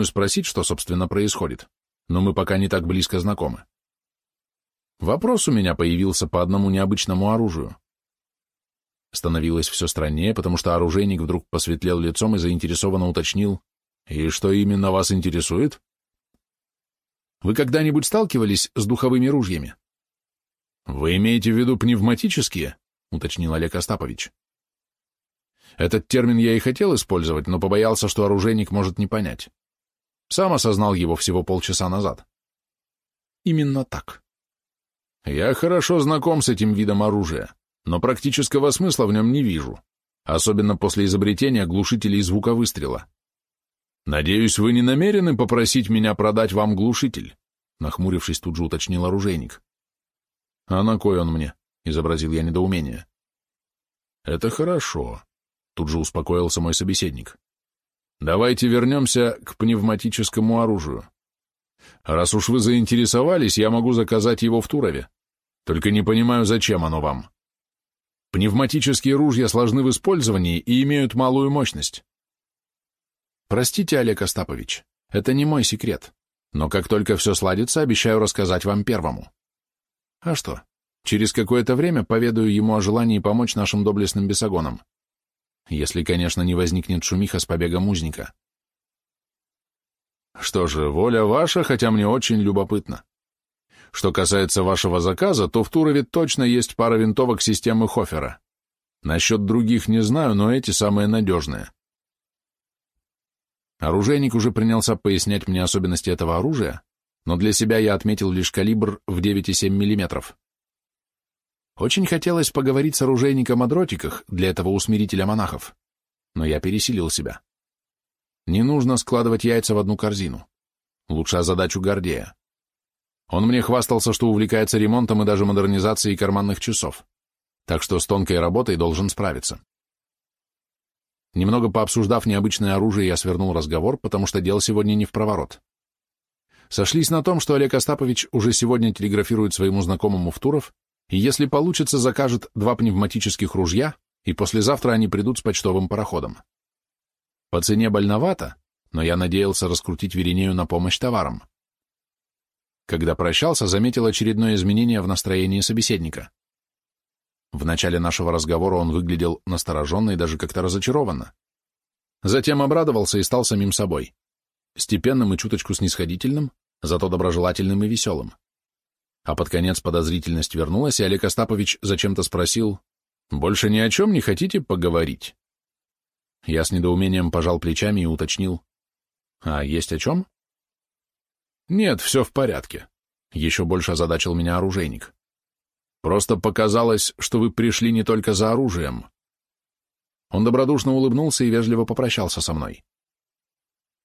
думаю спросить, что, собственно, происходит, но мы пока не так близко знакомы. Вопрос у меня появился по одному необычному оружию. Становилось все страннее, потому что оружейник вдруг посветлел лицом и заинтересованно уточнил, «И что именно вас интересует?» «Вы когда-нибудь сталкивались с духовыми ружьями?» «Вы имеете в виду пневматические?» — уточнил Олег Остапович. Этот термин я и хотел использовать, но побоялся, что оружейник может не понять. Сам осознал его всего полчаса назад. Именно так. Я хорошо знаком с этим видом оружия но практического смысла в нем не вижу, особенно после изобретения глушителей звука выстрела. «Надеюсь, вы не намерены попросить меня продать вам глушитель?» Нахмурившись, тут же уточнил оружейник. «А на кой он мне?» — изобразил я недоумение. «Это хорошо», — тут же успокоился мой собеседник. «Давайте вернемся к пневматическому оружию. Раз уж вы заинтересовались, я могу заказать его в Турове. Только не понимаю, зачем оно вам». Пневматические ружья сложны в использовании и имеют малую мощность. Простите, Олег Остапович, это не мой секрет, но как только все сладится, обещаю рассказать вам первому. А что, через какое-то время поведаю ему о желании помочь нашим доблестным бесогонам. Если, конечно, не возникнет шумиха с побегом узника. Что же, воля ваша, хотя мне очень любопытно. Что касается вашего заказа, то в Турове точно есть пара винтовок системы Хофера. Насчет других не знаю, но эти самые надежные. Оружейник уже принялся пояснять мне особенности этого оружия, но для себя я отметил лишь калибр в 9,7 мм. Очень хотелось поговорить с оружейником о дротиках для этого усмирителя монахов, но я пересилил себя. Не нужно складывать яйца в одну корзину. Лучше задачу Гордея. Он мне хвастался, что увлекается ремонтом и даже модернизацией карманных часов, так что с тонкой работой должен справиться. Немного пообсуждав необычное оружие, я свернул разговор, потому что дел сегодня не в проворот. Сошлись на том, что Олег Остапович уже сегодня телеграфирует своему знакомому в Туров, и если получится, закажет два пневматических ружья, и послезавтра они придут с почтовым пароходом. По цене больновато, но я надеялся раскрутить Веринею на помощь товарам. Когда прощался, заметил очередное изменение в настроении собеседника. В начале нашего разговора он выглядел настороженно и даже как-то разочарованно. Затем обрадовался и стал самим собой. Степенным и чуточку снисходительным, зато доброжелательным и веселым. А под конец подозрительность вернулась, и Олег Остапович зачем-то спросил, «Больше ни о чем не хотите поговорить?» Я с недоумением пожал плечами и уточнил, «А есть о чем?» «Нет, все в порядке», — еще больше озадачил меня оружейник. «Просто показалось, что вы пришли не только за оружием». Он добродушно улыбнулся и вежливо попрощался со мной.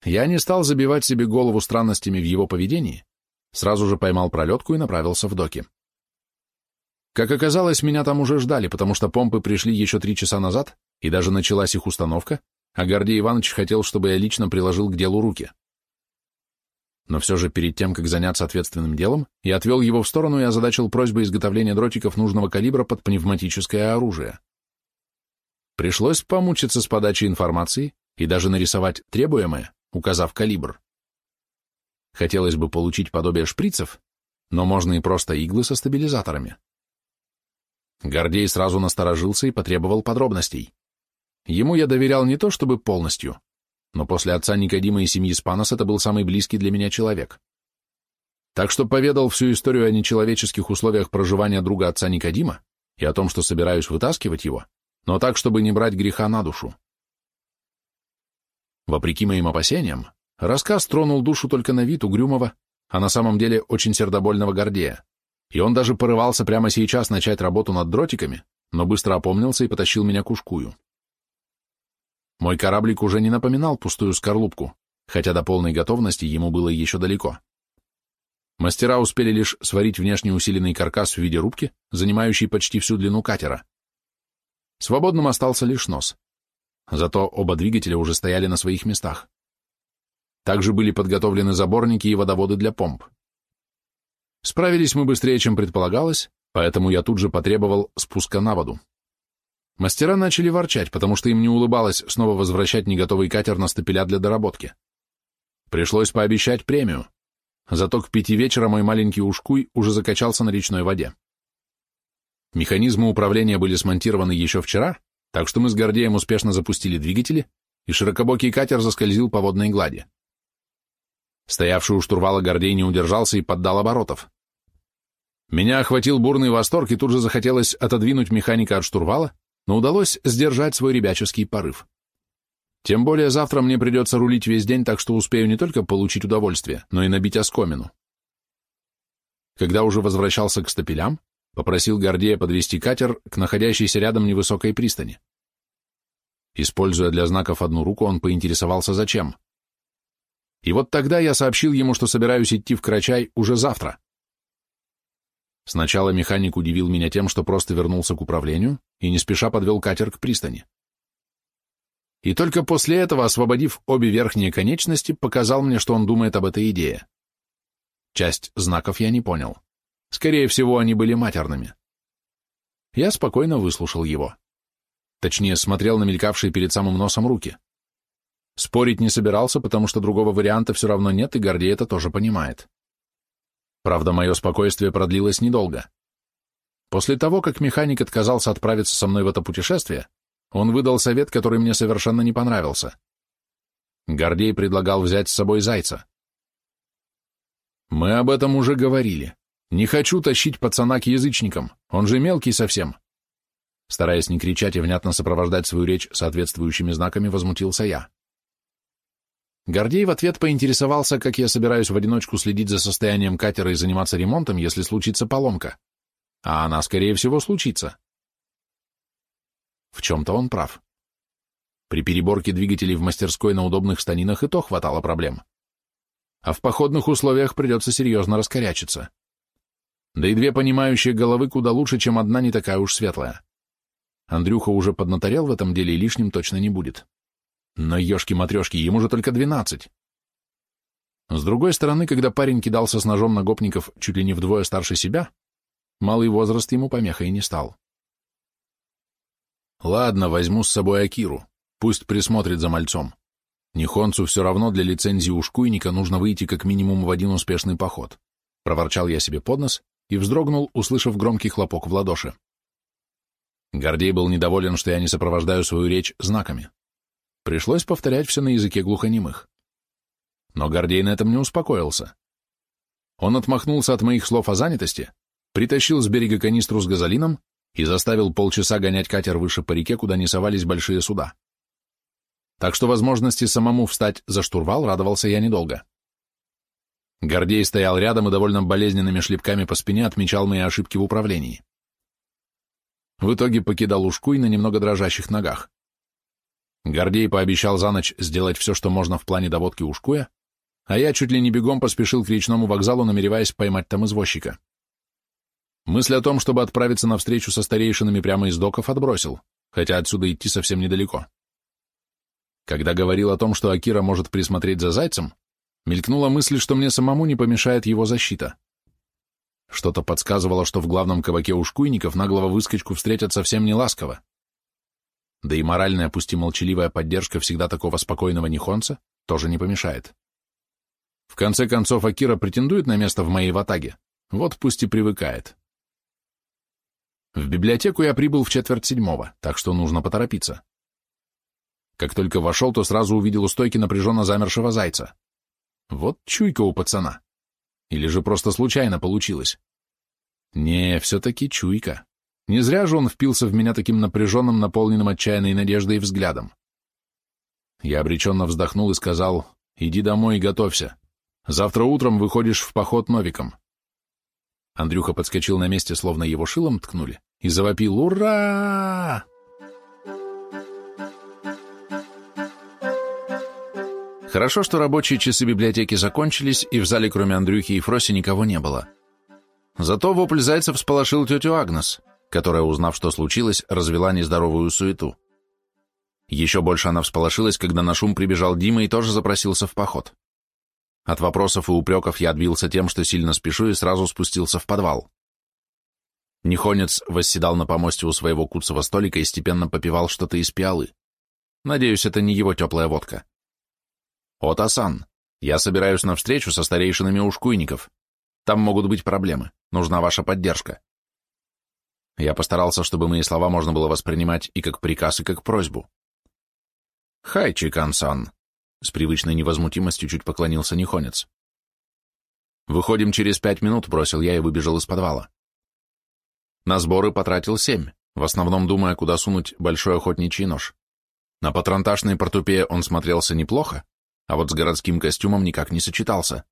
Я не стал забивать себе голову странностями в его поведении, сразу же поймал пролетку и направился в доки. Как оказалось, меня там уже ждали, потому что помпы пришли еще три часа назад, и даже началась их установка, а Гордей Иванович хотел, чтобы я лично приложил к делу руки. Но все же перед тем, как заняться ответственным делом, я отвел его в сторону и озадачил просьбой изготовления дротиков нужного калибра под пневматическое оружие. Пришлось помучиться с подачей информации и даже нарисовать требуемое, указав калибр. Хотелось бы получить подобие шприцев, но можно и просто иглы со стабилизаторами. Гордей сразу насторожился и потребовал подробностей. Ему я доверял не то чтобы полностью, но после отца Никодима и семьи Спанос это был самый близкий для меня человек. Так что поведал всю историю о нечеловеческих условиях проживания друга отца Никодима и о том, что собираюсь вытаскивать его, но так, чтобы не брать греха на душу. Вопреки моим опасениям, рассказ тронул душу только на вид угрюмого, а на самом деле очень сердобольного Гордея, и он даже порывался прямо сейчас начать работу над дротиками, но быстро опомнился и потащил меня к ушкую. Мой кораблик уже не напоминал пустую скорлупку, хотя до полной готовности ему было еще далеко. Мастера успели лишь сварить внешне усиленный каркас в виде рубки, занимающий почти всю длину катера. Свободным остался лишь нос. Зато оба двигателя уже стояли на своих местах. Также были подготовлены заборники и водоводы для помп. Справились мы быстрее, чем предполагалось, поэтому я тут же потребовал спуска на воду. Мастера начали ворчать, потому что им не улыбалось снова возвращать неготовый катер на стапеля для доработки. Пришлось пообещать премию. Зато к пяти вечера мой маленький ушкуй уже закачался на речной воде. Механизмы управления были смонтированы еще вчера, так что мы с Гордеем успешно запустили двигатели, и широкобокий катер заскользил по водной глади. Стоявший у штурвала Гордей не удержался и поддал оборотов. Меня охватил бурный восторг, и тут же захотелось отодвинуть механика от штурвала, но удалось сдержать свой ребяческий порыв. Тем более завтра мне придется рулить весь день, так что успею не только получить удовольствие, но и набить оскомину. Когда уже возвращался к стапелям, попросил Гордея подвести катер к находящейся рядом невысокой пристани. Используя для знаков одну руку, он поинтересовался, зачем. И вот тогда я сообщил ему, что собираюсь идти в Крачай уже завтра. Сначала механик удивил меня тем, что просто вернулся к управлению и не спеша подвел катер к пристани. И только после этого, освободив обе верхние конечности, показал мне, что он думает об этой идее. Часть знаков я не понял. Скорее всего, они были матерными. Я спокойно выслушал его. Точнее, смотрел на мелькавшие перед самым носом руки. Спорить не собирался, потому что другого варианта все равно нет, и Гордей это тоже понимает. Правда, мое спокойствие продлилось недолго. После того, как механик отказался отправиться со мной в это путешествие, он выдал совет, который мне совершенно не понравился. Гордей предлагал взять с собой зайца. Мы об этом уже говорили. Не хочу тащить пацана к язычникам, он же мелкий совсем. Стараясь не кричать и внятно сопровождать свою речь соответствующими знаками, возмутился я. Гордей в ответ поинтересовался, как я собираюсь в одиночку следить за состоянием катера и заниматься ремонтом, если случится поломка. А она, скорее всего, случится. В чем-то он прав. При переборке двигателей в мастерской на удобных станинах и то хватало проблем. А в походных условиях придется серьезно раскорячиться. Да и две понимающие головы куда лучше, чем одна не такая уж светлая. Андрюха уже поднаторел в этом деле и лишним точно не будет. Но ешки-матрешки, ему же только двенадцать. С другой стороны, когда парень кидался с ножом на гопников чуть ли не вдвое старше себя, малый возраст ему помехой не стал. Ладно, возьму с собой Акиру, пусть присмотрит за мальцом. Нихонцу все равно для лицензии ушкуйника нужно выйти как минимум в один успешный поход. Проворчал я себе под нос и вздрогнул, услышав громкий хлопок в ладоши. Гордей был недоволен, что я не сопровождаю свою речь знаками. Пришлось повторять все на языке глухонемых. Но Гордей на этом не успокоился. Он отмахнулся от моих слов о занятости, притащил с берега канистру с газолином и заставил полчаса гонять катер выше по реке, куда не совались большие суда. Так что возможности самому встать за штурвал радовался я недолго. Гордей стоял рядом и довольно болезненными шлепками по спине отмечал мои ошибки в управлении. В итоге покидал ушкуй на немного дрожащих ногах. Гордей пообещал за ночь сделать все, что можно в плане доводки ушкуя, а я чуть ли не бегом поспешил к речному вокзалу, намереваясь поймать там извозчика. Мысль о том, чтобы отправиться на встречу со старейшинами прямо из доков, отбросил, хотя отсюда идти совсем недалеко. Когда говорил о том, что Акира может присмотреть за зайцем, мелькнула мысль, что мне самому не помешает его защита. Что-то подсказывало, что в главном кабаке ушкуйников наглого выскочку встретят совсем не ласково. Да и моральная, пусть и молчаливая поддержка всегда такого спокойного нихонца тоже не помешает. В конце концов, Акира претендует на место в моей ватаге, вот пусть и привыкает. В библиотеку я прибыл в четверть седьмого, так что нужно поторопиться. Как только вошел, то сразу увидел у стойки напряженно замершего зайца. Вот чуйка у пацана. Или же просто случайно получилось? Не, все-таки чуйка. Не зря же он впился в меня таким напряженным, наполненным отчаянной надеждой взглядом. Я обреченно вздохнул и сказал, иди домой и готовься. Завтра утром выходишь в поход новиком. Андрюха подскочил на месте, словно его шилом ткнули, и завопил «Ура!» Хорошо, что рабочие часы библиотеки закончились, и в зале кроме Андрюхи и Фроси никого не было. Зато вопль Зайцев всполошил тетю Агнес, которая, узнав, что случилось, развела нездоровую суету. Еще больше она всполошилась, когда на шум прибежал Дима и тоже запросился в поход. От вопросов и упреков я отбился тем, что сильно спешу, и сразу спустился в подвал. Нихонец восседал на помосте у своего куцого столика и степенно попивал что-то из пиалы. Надеюсь, это не его теплая водка. «Отасан!» Я собираюсь на встречу со старейшинами ушкуйников. Там могут быть проблемы. Нужна ваша поддержка. Я постарался, чтобы мои слова можно было воспринимать и как приказ, и как просьбу. «Хай, Чикан-сан!» С привычной невозмутимостью чуть поклонился Нихонец. «Выходим через пять минут», — бросил я и выбежал из подвала. На сборы потратил семь, в основном думая, куда сунуть большой охотничий нож. На патронташной портупее он смотрелся неплохо, а вот с городским костюмом никак не сочетался.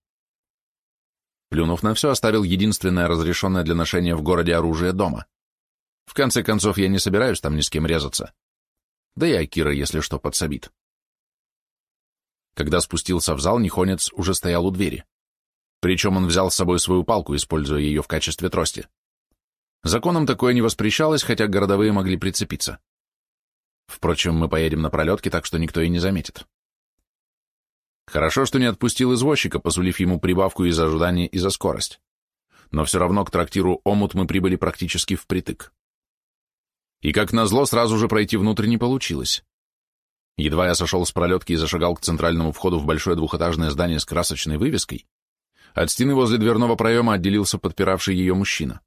Плюнув на все, оставил единственное разрешенное для ношения в городе оружие дома. В конце концов, я не собираюсь там ни с кем резаться. Да и Акира, если что, подсобит. Когда спустился в зал, Нихонец уже стоял у двери. Причем он взял с собой свою палку, используя ее в качестве трости. Законом такое не воспрещалось, хотя городовые могли прицепиться. Впрочем, мы поедем на пролетке, так что никто и не заметит. Хорошо, что не отпустил извозчика, посулив ему прибавку из-за ожидания и за скорость. Но все равно к трактиру «Омут» мы прибыли практически впритык. И, как назло, сразу же пройти внутрь не получилось. Едва я сошел с пролетки и зашагал к центральному входу в большое двухэтажное здание с красочной вывеской, от стены возле дверного проема отделился подпиравший ее мужчина.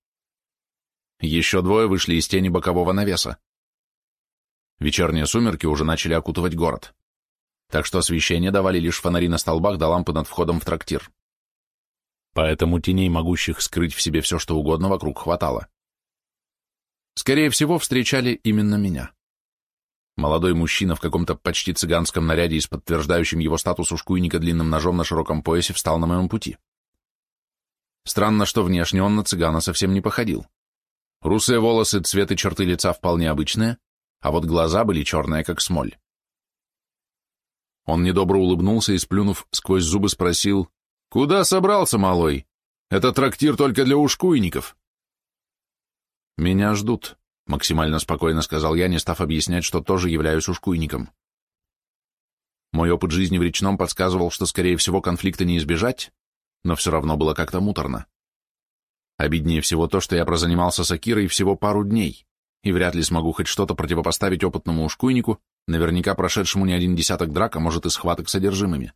Еще двое вышли из тени бокового навеса. Вечерние сумерки уже начали окутывать город. Так что освещение давали лишь фонари на столбах да лампы над входом в трактир. Поэтому теней, могущих скрыть в себе все, что угодно, вокруг хватало. Скорее всего, встречали именно меня. Молодой мужчина в каком-то почти цыганском наряде и с подтверждающим его статус ушкуйника длинным ножом на широком поясе встал на моем пути. Странно, что внешне он на цыгана совсем не походил. Русые волосы, цвет и черты лица вполне обычные, а вот глаза были черные, как смоль. Он недобро улыбнулся и, сплюнув, сквозь зубы спросил, «Куда собрался, малой? Это трактир только для ушкуйников». «Меня ждут», — максимально спокойно сказал я, не став объяснять, что тоже являюсь ушкуйником. Мой опыт жизни в речном подсказывал, что, скорее всего, конфликта не избежать, но все равно было как-то муторно. Обиднее всего то, что я прозанимался с Акирой всего пару дней, и вряд ли смогу хоть что-то противопоставить опытному ушкуйнику, наверняка прошедшему не один десяток драк, а может и схваток содержимыми.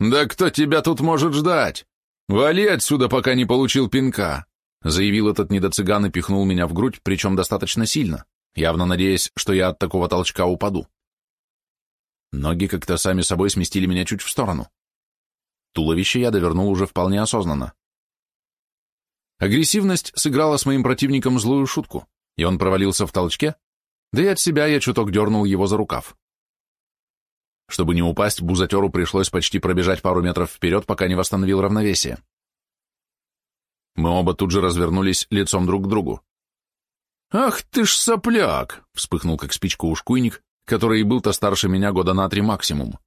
«Да кто тебя тут может ждать? Вали отсюда, пока не получил пинка!» Заявил этот недоцыган и пихнул меня в грудь, причем достаточно сильно, явно надеясь, что я от такого толчка упаду. Ноги как-то сами собой сместили меня чуть в сторону. Туловище я довернул уже вполне осознанно. Агрессивность сыграла с моим противником злую шутку, и он провалился в толчке, да и от себя я чуток дернул его за рукав. Чтобы не упасть, бузатеру пришлось почти пробежать пару метров вперед, пока не восстановил равновесие. Мы оба тут же развернулись лицом друг к другу. «Ах ты ж сопляк!» — вспыхнул как спичка ушкуйник, который и был-то старше меня года на три максимум.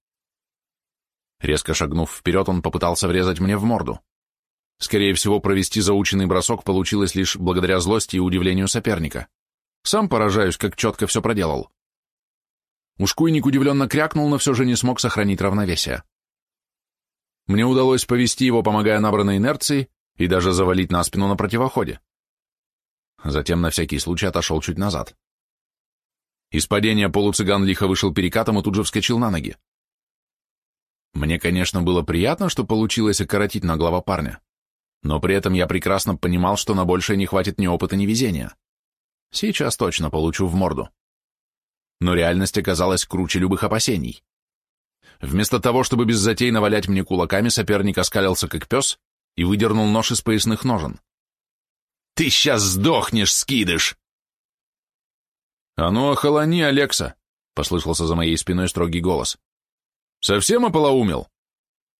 Резко шагнув вперед, он попытался врезать мне в морду. Скорее всего, провести заученный бросок получилось лишь благодаря злости и удивлению соперника. Сам поражаюсь, как четко все проделал. Ушкуйник удивленно крякнул, но все же не смог сохранить равновесие. Мне удалось повести его, помогая набранной инерции, и даже завалить на спину на противоходе. Затем на всякий случай отошел чуть назад. Из падения полуцыган лихо вышел перекатом и тут же вскочил на ноги. Мне, конечно, было приятно, что получилось окоротить наглого парня, но при этом я прекрасно понимал, что на большее не хватит ни опыта, ни везения. Сейчас точно получу в морду. Но реальность оказалась круче любых опасений. Вместо того, чтобы без затей навалять мне кулаками, соперник оскалился как пес и выдернул нож из поясных ножен. «Ты сейчас сдохнешь, скидыш!» «А ну, охолони, Алекса!» — послышался за моей спиной строгий голос. «Совсем ополоумел?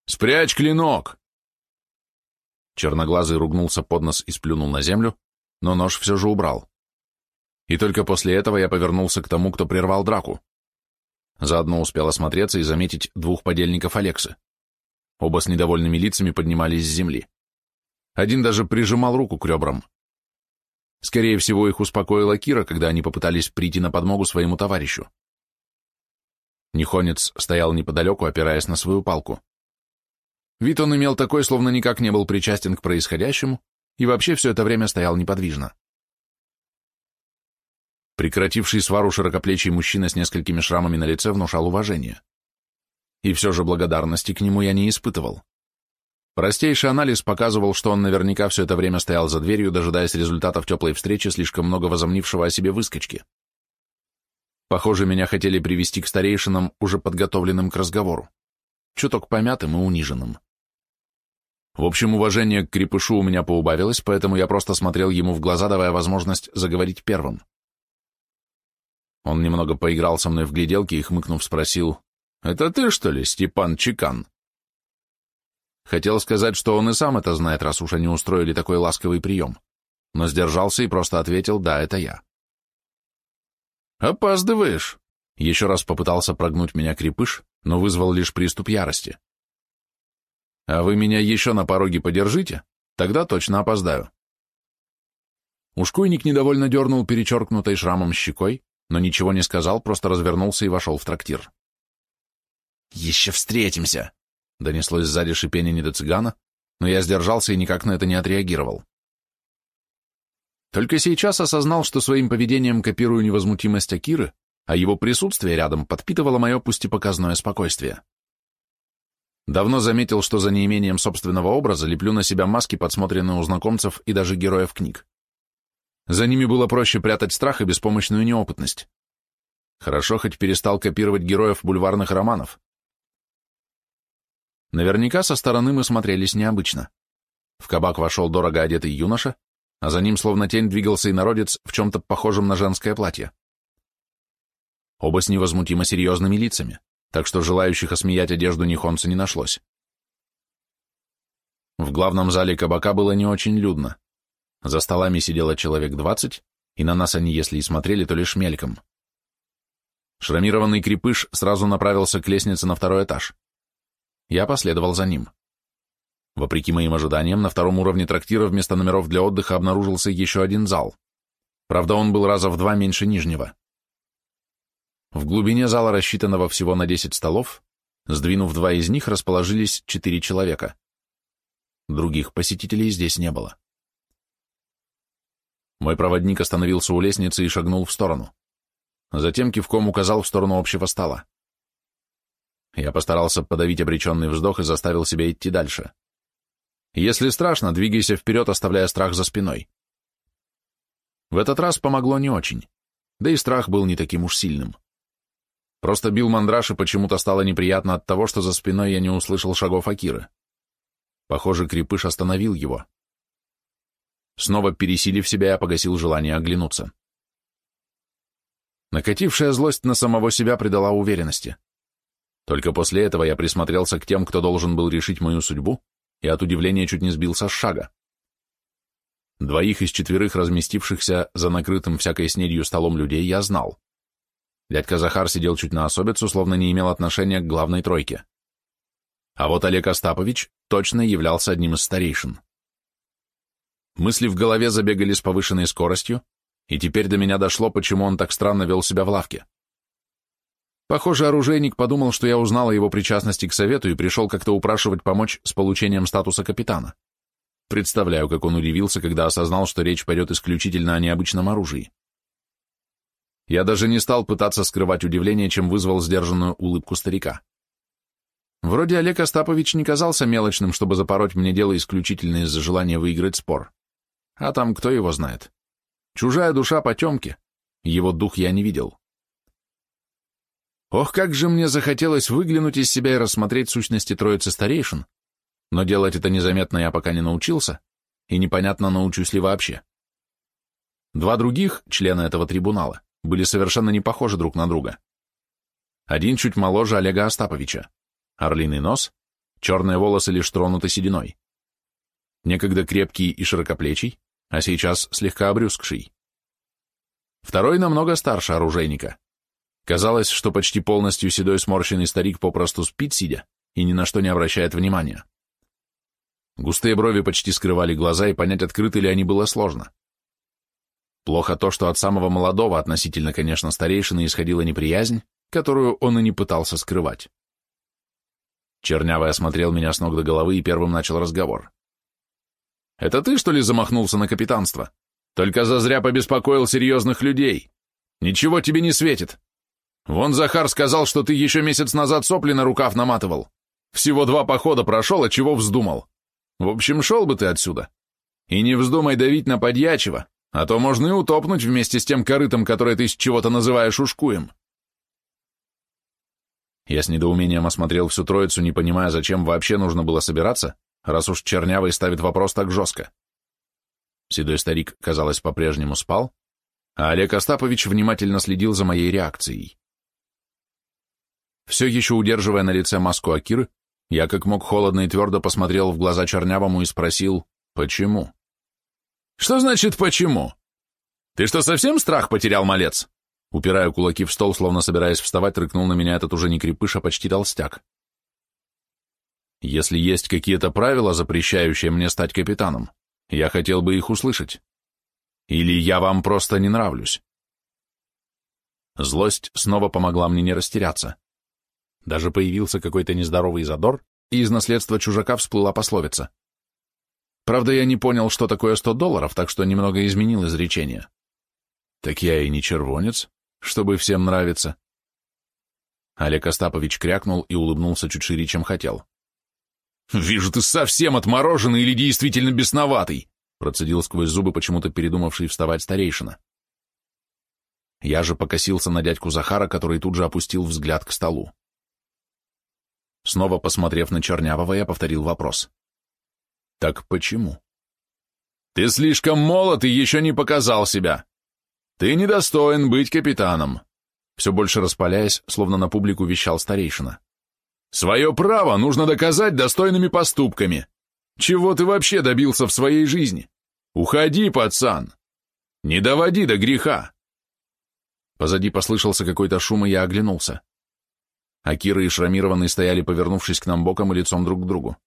Спрячь клинок!» Черноглазый ругнулся под нос и сплюнул на землю, но нож все же убрал. И только после этого я повернулся к тому, кто прервал драку. Заодно успел осмотреться и заметить двух подельников Алексы. Оба с недовольными лицами поднимались с земли. Один даже прижимал руку к ребрам. Скорее всего, их успокоила Кира, когда они попытались прийти на подмогу своему товарищу. Нихонец стоял неподалеку, опираясь на свою палку. Вид он имел такой, словно никак не был причастен к происходящему, и вообще все это время стоял неподвижно. Прекративший свару широкоплечий мужчина с несколькими шрамами на лице внушал уважение. И все же благодарности к нему я не испытывал. Простейший анализ показывал, что он наверняка все это время стоял за дверью, дожидаясь результатов теплой встречи слишком много возомнившего о себе выскочки. Похоже, меня хотели привести к старейшинам, уже подготовленным к разговору. Чуток помятым и униженным. В общем, уважение к крепышу у меня поубавилось, поэтому я просто смотрел ему в глаза, давая возможность заговорить первым. Он немного поиграл со мной в гляделки и, хмыкнув, спросил, «Это ты, что ли, Степан Чекан?» Хотел сказать, что он и сам это знает, раз уж они устроили такой ласковый прием, но сдержался и просто ответил, «Да, это я». «Опаздываешь!» Еще раз попытался прогнуть меня крепыш, но вызвал лишь приступ ярости. А вы меня еще на пороге подержите, тогда точно опоздаю. Ушкуйник недовольно дернул перечеркнутой шрамом щекой, но ничего не сказал, просто развернулся и вошел в трактир. «Еще встретимся!» — донеслось сзади шипение недоцыгана, но я сдержался и никак на это не отреагировал. Только сейчас осознал, что своим поведением копирую невозмутимость Акиры, а его присутствие рядом подпитывало мое пусть и показное спокойствие. Давно заметил, что за неимением собственного образа леплю на себя маски, подсмотренные у знакомцев и даже героев книг. За ними было проще прятать страх и беспомощную неопытность. Хорошо хоть перестал копировать героев бульварных романов. Наверняка со стороны мы смотрелись необычно. В кабак вошел дорого одетый юноша, а за ним словно тень двигался и народец в чем-то похожем на женское платье. Оба с невозмутимо серьезными лицами так что желающих осмеять одежду Нихонца не нашлось. В главном зале кабака было не очень людно. За столами сидело человек двадцать, и на нас они, если и смотрели, то лишь мельком. Шрамированный крепыш сразу направился к лестнице на второй этаж. Я последовал за ним. Вопреки моим ожиданиям, на втором уровне трактира вместо номеров для отдыха обнаружился еще один зал. Правда, он был раза в два меньше нижнего. В глубине зала, рассчитанного всего на 10 столов, сдвинув два из них, расположились четыре человека. Других посетителей здесь не было. Мой проводник остановился у лестницы и шагнул в сторону. Затем кивком указал в сторону общего стола. Я постарался подавить обреченный вздох и заставил себя идти дальше. Если страшно, двигайся вперед, оставляя страх за спиной. В этот раз помогло не очень, да и страх был не таким уж сильным. Просто бил мандраж, и почему-то стало неприятно от того, что за спиной я не услышал шагов Акиры. Похоже, крепыш остановил его. Снова пересилив себя, я погасил желание оглянуться. Накатившая злость на самого себя придала уверенности. Только после этого я присмотрелся к тем, кто должен был решить мою судьбу, и от удивления чуть не сбился с шага. Двоих из четверых разместившихся за накрытым всякой снедью столом людей я знал. Дядька Захар сидел чуть на особицу, словно не имел отношения к главной тройке. А вот Олег Остапович точно являлся одним из старейшин. Мысли в голове забегали с повышенной скоростью, и теперь до меня дошло, почему он так странно вел себя в лавке. Похоже, оружейник подумал, что я узнал о его причастности к совету и пришел как-то упрашивать помочь с получением статуса капитана. Представляю, как он удивился, когда осознал, что речь пойдет исключительно о необычном оружии. Я даже не стал пытаться скрывать удивление, чем вызвал сдержанную улыбку старика. Вроде Олег Остапович не казался мелочным, чтобы запороть мне дело исключительно из-за желания выиграть спор. А там кто его знает? Чужая душа потемки. Его дух я не видел. Ох, как же мне захотелось выглянуть из себя и рассмотреть сущности троицы старейшин, но делать это незаметно я пока не научился, и непонятно, научусь ли вообще. Два других, члена этого трибунала, были совершенно не похожи друг на друга. Один чуть моложе Олега Остаповича, орлиный нос, черные волосы лишь тронуты сединой. Некогда крепкий и широкоплечий, а сейчас слегка обрюзгший. Второй намного старше оружейника. Казалось, что почти полностью седой сморщенный старик попросту спит сидя и ни на что не обращает внимания. Густые брови почти скрывали глаза, и понять, открыты ли они, было сложно. Плохо то, что от самого молодого, относительно, конечно, старейшины, исходила неприязнь, которую он и не пытался скрывать. Чернявый осмотрел меня с ног до головы и первым начал разговор. «Это ты, что ли, замахнулся на капитанство? Только зазря побеспокоил серьезных людей. Ничего тебе не светит. Вон Захар сказал, что ты еще месяц назад сопли на рукав наматывал. Всего два похода прошел, от чего вздумал. В общем, шел бы ты отсюда. И не вздумай давить на подьячего, а то можно и утопнуть вместе с тем корытом, которое ты с чего-то называешь ушкуем. Я с недоумением осмотрел всю троицу, не понимая, зачем вообще нужно было собираться, раз уж Чернявый ставит вопрос так жестко. Седой старик, казалось, по-прежнему спал, а Олег Остапович внимательно следил за моей реакцией. Все еще удерживая на лице маску Акиры, я как мог холодно и твердо посмотрел в глаза Чернявому и спросил, почему? «Что значит «почему»? Ты что, совсем страх потерял, малец?» Упирая кулаки в стол, словно собираясь вставать, рыкнул на меня этот уже не крепыш, а почти толстяк. Если есть какие-то правила, запрещающие мне стать капитаном, я хотел бы их услышать. Или я вам просто не нравлюсь. Злость снова помогла мне не растеряться. Даже появился какой-то нездоровый задор, и из наследства чужака всплыла пословица. Правда, я не понял, что такое сто долларов, так что немного изменил изречение. Так я и не червонец, чтобы всем нравиться. Олег Остапович крякнул и улыбнулся чуть шире, чем хотел. «Вижу, ты совсем отмороженный или действительно бесноватый!» процедил сквозь зубы почему-то передумавший вставать старейшина. Я же покосился на дядьку Захара, который тут же опустил взгляд к столу. Снова посмотрев на Чернявого, я повторил вопрос. «Так почему?» «Ты слишком молод и еще не показал себя. Ты недостоин быть капитаном», все больше распаляясь, словно на публику вещал старейшина. «Свое право нужно доказать достойными поступками. Чего ты вообще добился в своей жизни? Уходи, пацан! Не доводи до греха!» Позади послышался какой-то шум, и я оглянулся. Акира и Шрамированный стояли, повернувшись к нам боком и лицом друг к другу.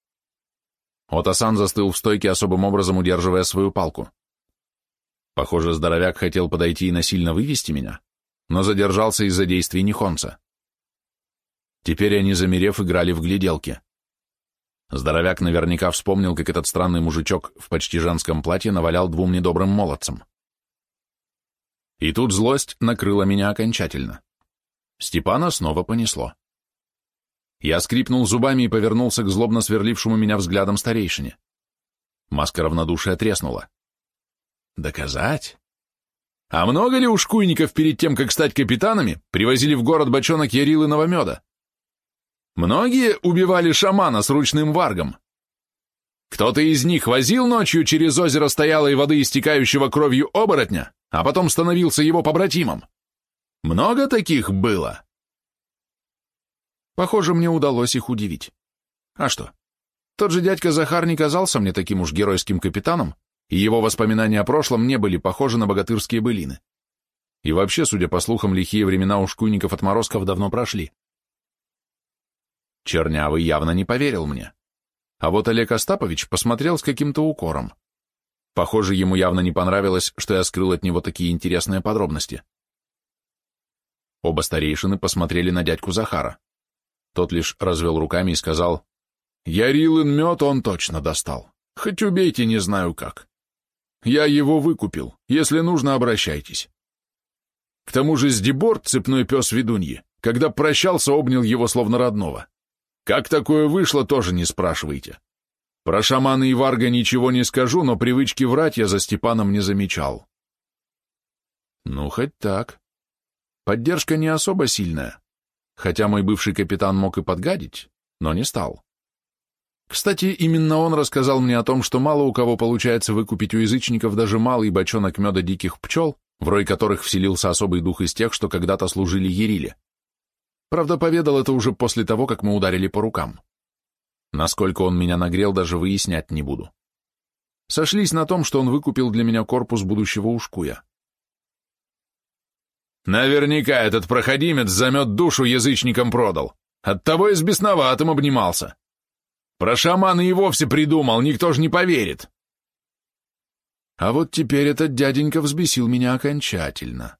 Отасан застыл в стойке, особым образом удерживая свою палку. Похоже, здоровяк хотел подойти и насильно вывести меня, но задержался из-за действий Нихонца. Теперь они, замерев, играли в гляделки. Здоровяк наверняка вспомнил, как этот странный мужичок в почти женском платье навалял двум недобрым молодцам. И тут злость накрыла меня окончательно. Степана снова понесло. Я скрипнул зубами и повернулся к злобно сверлившему меня взглядом старейшине. Маска равнодушия треснула. Доказать? А много ли ушкуйников перед тем, как стать капитанами, привозили в город бочонок ярилиного меда? Многие убивали шамана с ручным варгом. Кто-то из них возил ночью через озеро стоялой воды, истекающего кровью оборотня, а потом становился его побратимом. Много таких было? Похоже, мне удалось их удивить. А что? Тот же дядька Захар не казался мне таким уж геройским капитаном, и его воспоминания о прошлом не были похожи на богатырские былины. И вообще, судя по слухам, лихие времена у шкуйников-отморозков давно прошли. Чернявый явно не поверил мне. А вот Олег Остапович посмотрел с каким-то укором. Похоже, ему явно не понравилось, что я скрыл от него такие интересные подробности. Оба старейшины посмотрели на дядьку Захара. Тот лишь развел руками и сказал, «Ярилын мед он точно достал. Хоть убейте, не знаю как. Я его выкупил. Если нужно, обращайтесь. К тому же Сдеборд, цепной пес ведуньи, когда прощался, обнял его словно родного. Как такое вышло, тоже не спрашивайте. Про шамана и варга ничего не скажу, но привычки врать я за Степаном не замечал. Ну, хоть так. Поддержка не особо сильная, хотя мой бывший капитан мог и подгадить, но не стал. Кстати, именно он рассказал мне о том, что мало у кого получается выкупить у язычников даже малый бочонок меда диких пчел, в рой которых вселился особый дух из тех, что когда-то служили Ериле. Правда, поведал это уже после того, как мы ударили по рукам. Насколько он меня нагрел, даже выяснять не буду. Сошлись на том, что он выкупил для меня корпус будущего ушкуя. Наверняка этот проходимец замет душу язычникам продал. Оттого и с бесноватым обнимался. Про шамана и вовсе придумал, никто ж не поверит. А вот теперь этот дяденька взбесил меня окончательно.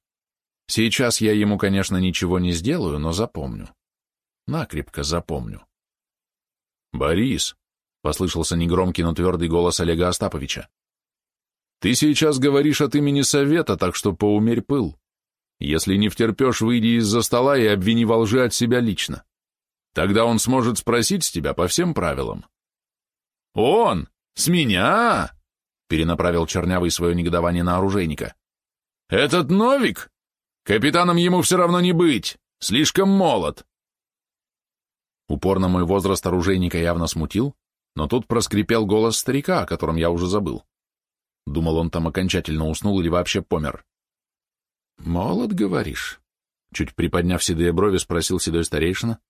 Сейчас я ему, конечно, ничего не сделаю, но запомню. Накрепко запомню. «Борис», — послышался негромкий, но твердый голос Олега Остаповича, — «ты сейчас говоришь от имени совета, так что поумерь пыл. Если не втерпешь, выйди из-за стола и обвини во лжи от себя лично. Тогда он сможет спросить с тебя по всем правилам. Он? С меня? Перенаправил Чернявый свое негодование на оружейника. Этот Новик? Капитаном ему все равно не быть. Слишком молод. Упор на мой возраст оружейника явно смутил, но тут проскрипел голос старика, о котором я уже забыл. Думал, он там окончательно уснул или вообще помер. «Молод, говоришь?» Чуть приподняв седые брови, спросил седой старейшина,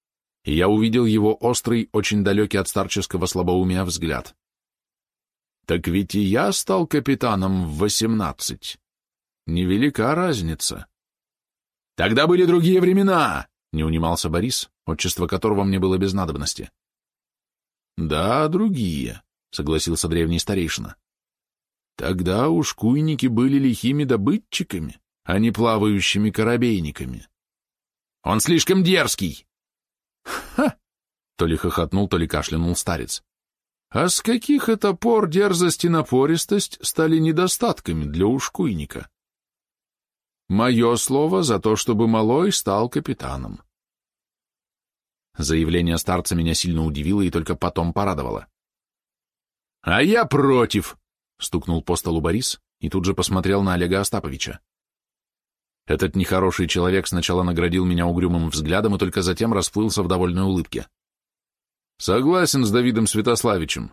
и я увидел его острый, очень далекий от старческого слабоумия взгляд. «Так ведь и я стал капитаном в восемнадцать. Невелика разница». «Тогда были другие времена!» — не унимался Борис, отчество которого мне было без надобности. «Да, другие», — согласился древний старейшина. «Тогда уж куйники были лихими добытчиками, а не плавающими корабейниками». «Он слишком дерзкий!» «Ха!» — то ли хохотнул, то ли кашлянул старец. «А с каких это пор дерзость и напористость стали недостатками для ушкуйника?» «Мое слово за то, чтобы малой стал капитаном». Заявление старца меня сильно удивило и только потом порадовало. «А я против!» — стукнул по столу Борис и тут же посмотрел на Олега Остаповича. Этот нехороший человек сначала наградил меня угрюмым взглядом и только затем расплылся в довольной улыбке. «Согласен с Давидом Святославичем.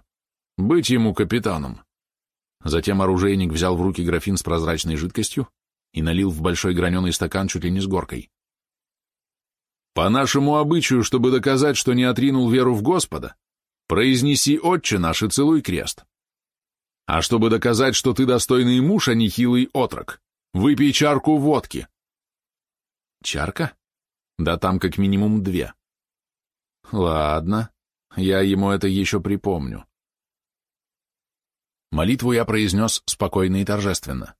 Быть ему капитаном». Затем оружейник взял в руки графин с прозрачной жидкостью и налил в большой граненый стакан чуть ли не с горкой. По нашему обычаю, чтобы доказать, что не отринул веру в Господа, произнеси «Отче наш» и целуй крест. А чтобы доказать, что ты достойный муж, а не хилый отрок, выпей чарку водки. Чарка? Да там как минимум две. Ладно, я ему это еще припомню. Молитву я произнес спокойно и торжественно.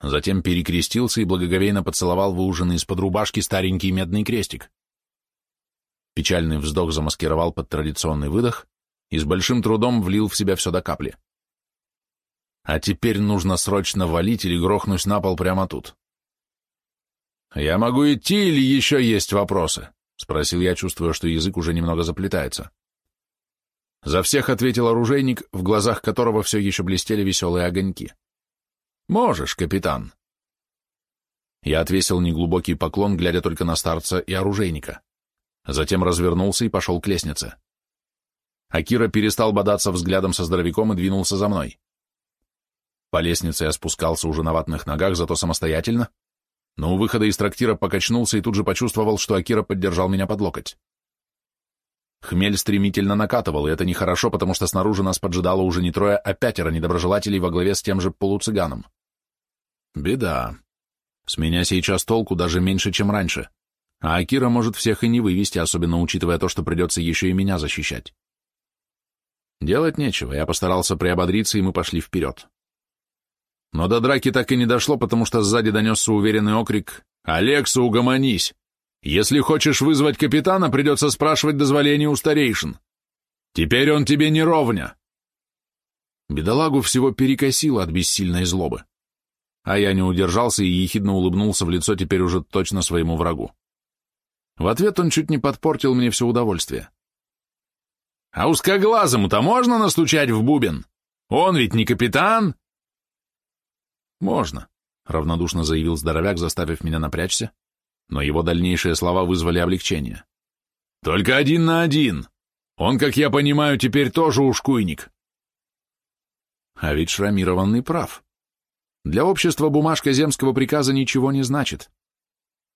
Затем перекрестился и благоговейно поцеловал выуженный из-под рубашки старенький медный крестик. Печальный вздох замаскировал под традиционный выдох и с большим трудом влил в себя все до капли. А теперь нужно срочно валить или грохнусь на пол прямо тут. «Я могу идти или еще есть вопросы?» — спросил я, чувствуя, что язык уже немного заплетается. За всех ответил оружейник, в глазах которого все еще блестели веселые огоньки. «Можешь, капитан». Я отвесил неглубокий поклон, глядя только на старца и оружейника. Затем развернулся и пошел к лестнице. Акира перестал бодаться взглядом со здоровяком и двинулся за мной. По лестнице я спускался уже на ватных ногах, зато самостоятельно, но у выхода из трактира покачнулся и тут же почувствовал, что Акира поддержал меня под локоть. Хмель стремительно накатывал, и это нехорошо, потому что снаружи нас поджидало уже не трое, а пятеро недоброжелателей во главе с тем же полуцыганом. Беда. С меня сейчас толку даже меньше, чем раньше. А Акира может всех и не вывести, особенно учитывая то, что придется еще и меня защищать. Делать нечего, я постарался приободриться, и мы пошли вперед. Но до драки так и не дошло, потому что сзади донесся уверенный окрик «Алекса, угомонись! Если хочешь вызвать капитана, придется спрашивать дозволения у старейшин. Теперь он тебе не ровня!» Бедолагу всего перекосило от бессильной злобы. А я не удержался и ехидно улыбнулся в лицо теперь уже точно своему врагу. В ответ он чуть не подпортил мне все удовольствие. «А узкоглазому-то можно настучать в бубен? Он ведь не капитан!» «Можно», — равнодушно заявил здоровяк, заставив меня напрячься, но его дальнейшие слова вызвали облегчение. «Только один на один. Он, как я понимаю, теперь тоже ушкуйник». А ведь Шрамированный прав. Для общества бумажка земского приказа ничего не значит.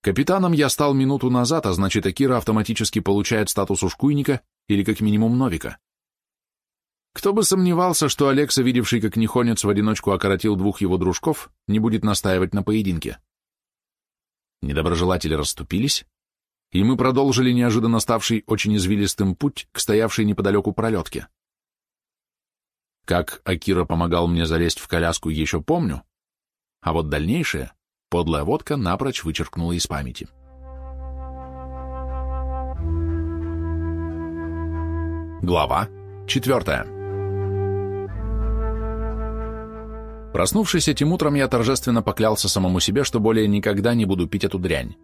Капитаном я стал минуту назад, а значит, Акира автоматически получает статус ушкуйника или как минимум новика. Кто бы сомневался, что Алекса, видевший, как Нихонец в одиночку окоротил двух его дружков, не будет настаивать на поединке. Недоброжелатели расступились, и мы продолжили неожиданно ставший очень извилистым путь к стоявшей неподалеку пролетке. Как Акира помогал мне залезть в коляску, еще помню, а вот дальнейшее подлая водка напрочь вычеркнула из памяти. Глава четвертая Проснувшись этим утром, я торжественно поклялся самому себе, что более никогда не буду пить эту дрянь.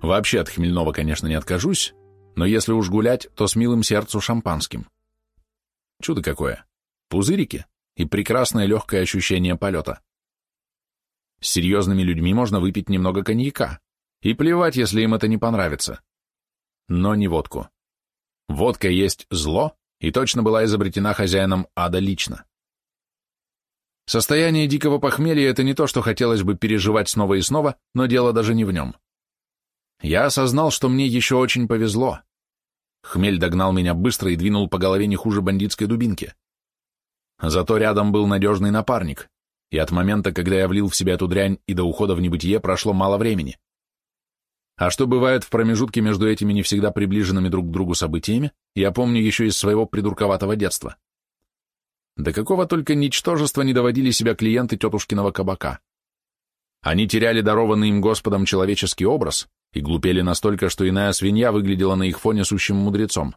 Вообще от хмельного, конечно, не откажусь, но если уж гулять, то с милым сердцу шампанским. Чудо какое. Пузырики и прекрасное легкое ощущение полета. С серьезными людьми можно выпить немного коньяка, и плевать, если им это не понравится. Но не водку. Водка есть зло, и точно была изобретена хозяином ада лично. Состояние дикого похмелья — это не то, что хотелось бы переживать снова и снова, но дело даже не в нем. Я осознал, что мне еще очень повезло. Хмель догнал меня быстро и двинул по голове не хуже бандитской дубинки. Зато рядом был надежный напарник, и от момента, когда я влил в себя эту дрянь и до ухода в небытие, прошло мало времени. А что бывает в промежутке между этими не всегда приближенными друг к другу событиями, я помню еще из своего придурковатого детства. До какого только ничтожества не доводили себя клиенты тетушкиного кабака. Они теряли дарованный им Господом человеческий образ и глупели настолько, что иная свинья выглядела на их фоне сущим мудрецом.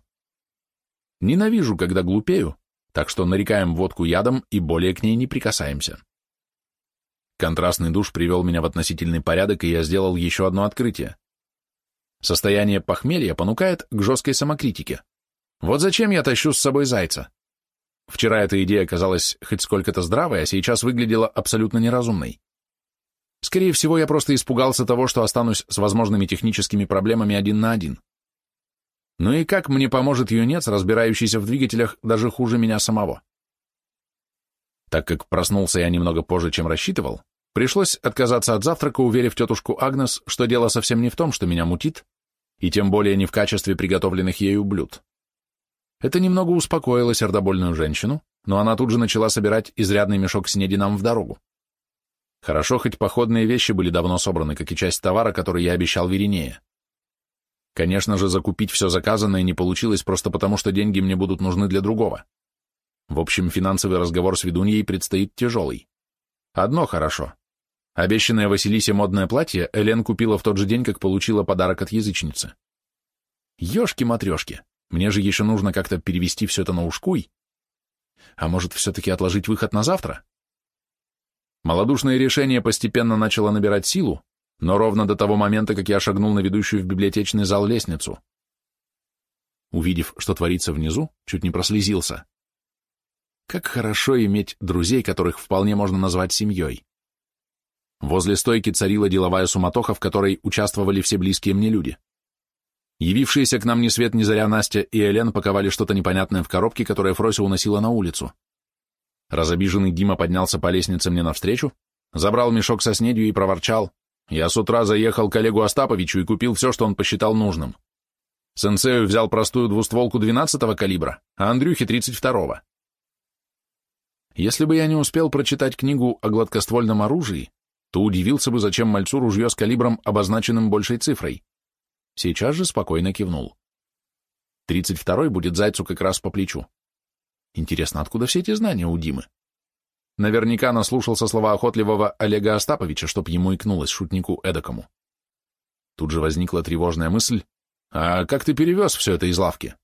Ненавижу, когда глупею, так что нарекаем водку ядом и более к ней не прикасаемся. Контрастный душ привел меня в относительный порядок, и я сделал еще одно открытие. Состояние похмелья понукает к жесткой самокритике. Вот зачем я тащу с собой зайца? Вчера эта идея казалась хоть сколько-то здравой, а сейчас выглядела абсолютно неразумной. Скорее всего, я просто испугался того, что останусь с возможными техническими проблемами один на один. Ну и как мне поможет юнец, разбирающийся в двигателях даже хуже меня самого? Так как проснулся я немного позже, чем рассчитывал, пришлось отказаться от завтрака, уверив тетушку Агнес, что дело совсем не в том, что меня мутит, и тем более не в качестве приготовленных ею блюд. Это немного успокоило сердобольную женщину, но она тут же начала собирать изрядный мешок снеди нам в дорогу. Хорошо, хоть походные вещи были давно собраны, как и часть товара, который я обещал Веринее. Конечно же, закупить все заказанное не получилось просто потому, что деньги мне будут нужны для другого. В общем, финансовый разговор с ведуньей предстоит тяжелый. Одно хорошо. Обещанное Василисе модное платье Элен купила в тот же день, как получила подарок от язычницы. Ёшки-матрёшки, мне же еще нужно как-то перевести все это на ушкуй. А может, все-таки отложить выход на завтра? Малодушное решение постепенно начало набирать силу, но ровно до того момента, как я шагнул на ведущую в библиотечный зал лестницу. Увидев, что творится внизу, чуть не прослезился. Как хорошо иметь друзей, которых вполне можно назвать семьей. Возле стойки царила деловая суматоха, в которой участвовали все близкие мне люди. Явившиеся к нам ни свет ни заря Настя и Элен паковали что-то непонятное в коробке, которое Фрося уносила на улицу. Разобиженный Дима поднялся по лестнице мне навстречу, забрал мешок со снедью и проворчал. Я с утра заехал к Олегу Остаповичу и купил все, что он посчитал нужным. Сенсею взял простую двустволку 12-го калибра, а Андрюхе 32-го. Если бы я не успел прочитать книгу о гладкоствольном оружии, то удивился бы, зачем мальцу ружье с калибром, обозначенным большей цифрой. Сейчас же спокойно кивнул. Тридцать второй будет зайцу как раз по плечу. Интересно, откуда все эти знания у Димы? Наверняка наслушался слова охотливого Олега Остаповича, чтоб ему икнулось шутнику эдакому. Тут же возникла тревожная мысль, а как ты перевез все это из лавки?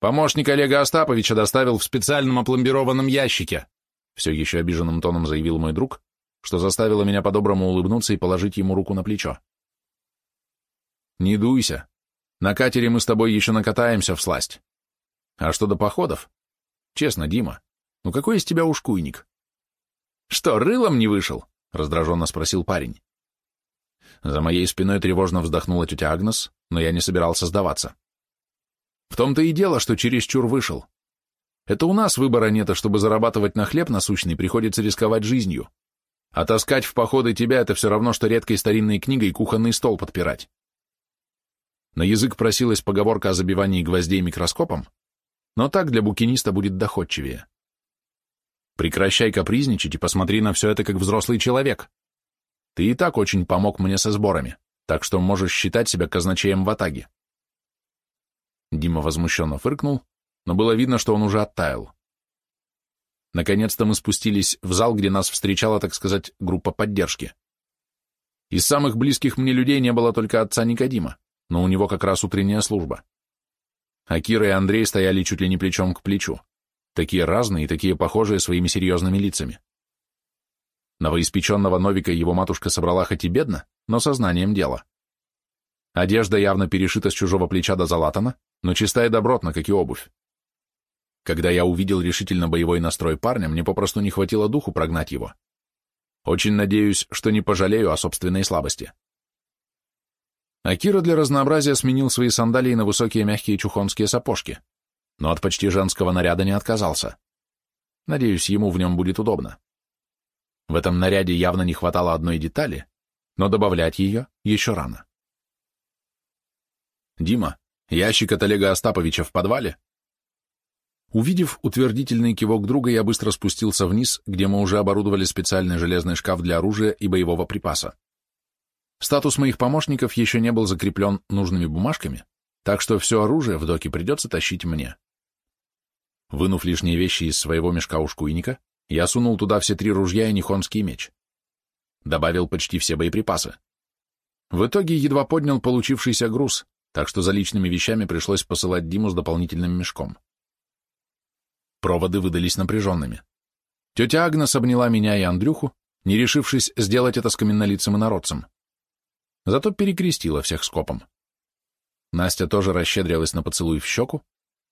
Помощник Олега Остаповича доставил в специальном опломбированном ящике, все еще обиженным тоном заявил мой друг, что заставило меня по-доброму улыбнуться и положить ему руку на плечо. «Не дуйся. На катере мы с тобой еще накатаемся в сласть. А что до походов? Честно, Дима, ну какой из тебя ушкуйник?» «Что, рылом не вышел?» — раздраженно спросил парень. За моей спиной тревожно вздохнула тетя Агнес, но я не собирался сдаваться. В том-то и дело, что чересчур вышел. Это у нас выбора нет, а чтобы зарабатывать на хлеб насущный, приходится рисковать жизнью. А таскать в походы тебя — это все равно, что редкой старинной книгой кухонный стол подпирать. На язык просилась поговорка о забивании гвоздей микроскопом, но так для букиниста будет доходчивее. Прекращай капризничать и посмотри на все это как взрослый человек. Ты и так очень помог мне со сборами, так что можешь считать себя казначеем в Атаге. Дима возмущенно фыркнул, но было видно, что он уже оттаял. Наконец-то мы спустились в зал, где нас встречала, так сказать, группа поддержки. Из самых близких мне людей не было только отца Никодима, но у него как раз утренняя служба. А Кира и Андрей стояли чуть ли не плечом к плечу. Такие разные и такие похожие своими серьезными лицами. Новоиспеченного Новика его матушка собрала хоть и бедно, но сознанием дела. Одежда явно перешита с чужого плеча до залатана, но чистая и добротна, как и обувь. Когда я увидел решительно боевой настрой парня, мне попросту не хватило духу прогнать его. Очень надеюсь, что не пожалею о собственной слабости. Акира для разнообразия сменил свои сандалии на высокие мягкие чухонские сапожки, но от почти женского наряда не отказался. Надеюсь, ему в нем будет удобно. В этом наряде явно не хватало одной детали, но добавлять ее еще рано. «Дима, ящик от Олега Остаповича в подвале?» Увидев утвердительный кивок друга, я быстро спустился вниз, где мы уже оборудовали специальный железный шкаф для оружия и боевого припаса. Статус моих помощников еще не был закреплен нужными бумажками, так что все оружие в доке придется тащить мне. Вынув лишние вещи из своего мешка ушкуйника, я сунул туда все три ружья и нихонский меч. Добавил почти все боеприпасы. В итоге едва поднял получившийся груз, так что за личными вещами пришлось посылать Диму с дополнительным мешком. Проводы выдались напряженными. Тетя Агнес обняла меня и Андрюху, не решившись сделать это с каменнолицым инородцем. Зато перекрестила всех скопом. Настя тоже расщедрилась на поцелуй в щеку,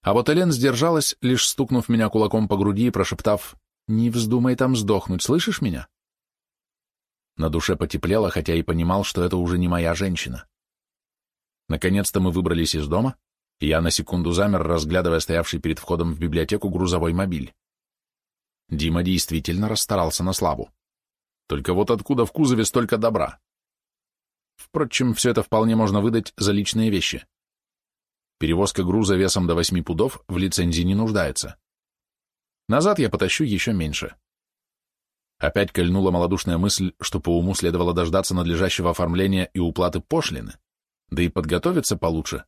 а вот Элен сдержалась, лишь стукнув меня кулаком по груди и прошептав «Не вздумай там сдохнуть, слышишь меня?» На душе потеплело, хотя и понимал, что это уже не моя женщина. Наконец-то мы выбрались из дома, я на секунду замер, разглядывая стоявший перед входом в библиотеку грузовой мобиль. Дима действительно расстарался на славу. Только вот откуда в кузове столько добра? Впрочем, все это вполне можно выдать за личные вещи. Перевозка груза весом до 8 пудов в лицензии не нуждается. Назад я потащу еще меньше. Опять кольнула малодушная мысль, что по уму следовало дождаться надлежащего оформления и уплаты пошлины, да и подготовиться получше,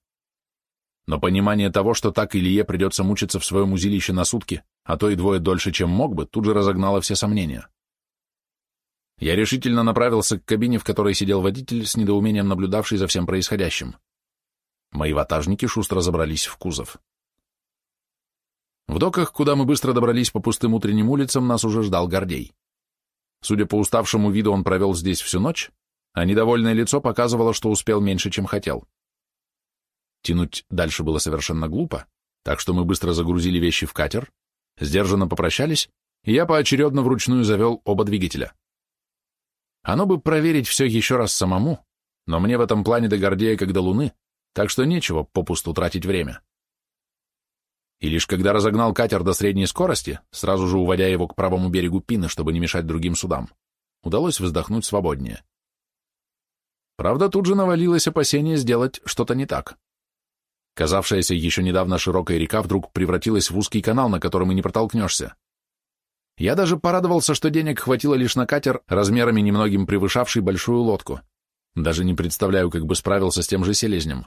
но понимание того, что так Илье придется мучиться в своем узилище на сутки, а то и двое дольше, чем мог бы, тут же разогнало все сомнения. Я решительно направился к кабине, в которой сидел водитель, с недоумением наблюдавший за всем происходящим. Мои ватажники шустро забрались в кузов. В доках, куда мы быстро добрались по пустым утренним улицам, нас уже ждал Гордей. Судя по уставшему виду, он провел здесь всю ночь, а недовольное лицо показывало, что успел меньше, чем хотел. Тянуть дальше было совершенно глупо, так что мы быстро загрузили вещи в катер, сдержанно попрощались, и я поочередно вручную завел оба двигателя. Оно бы проверить все еще раз самому, но мне в этом плане до Гордея как до Луны, так что нечего попусту тратить время. И лишь когда разогнал катер до средней скорости, сразу же уводя его к правому берегу Пины, чтобы не мешать другим судам, удалось вздохнуть свободнее. Правда, тут же навалилось опасение сделать что-то не так. Казавшаяся еще недавно широкая река вдруг превратилась в узкий канал, на котором и не протолкнешься. Я даже порадовался, что денег хватило лишь на катер, размерами немногим превышавший большую лодку. Даже не представляю, как бы справился с тем же селезнем.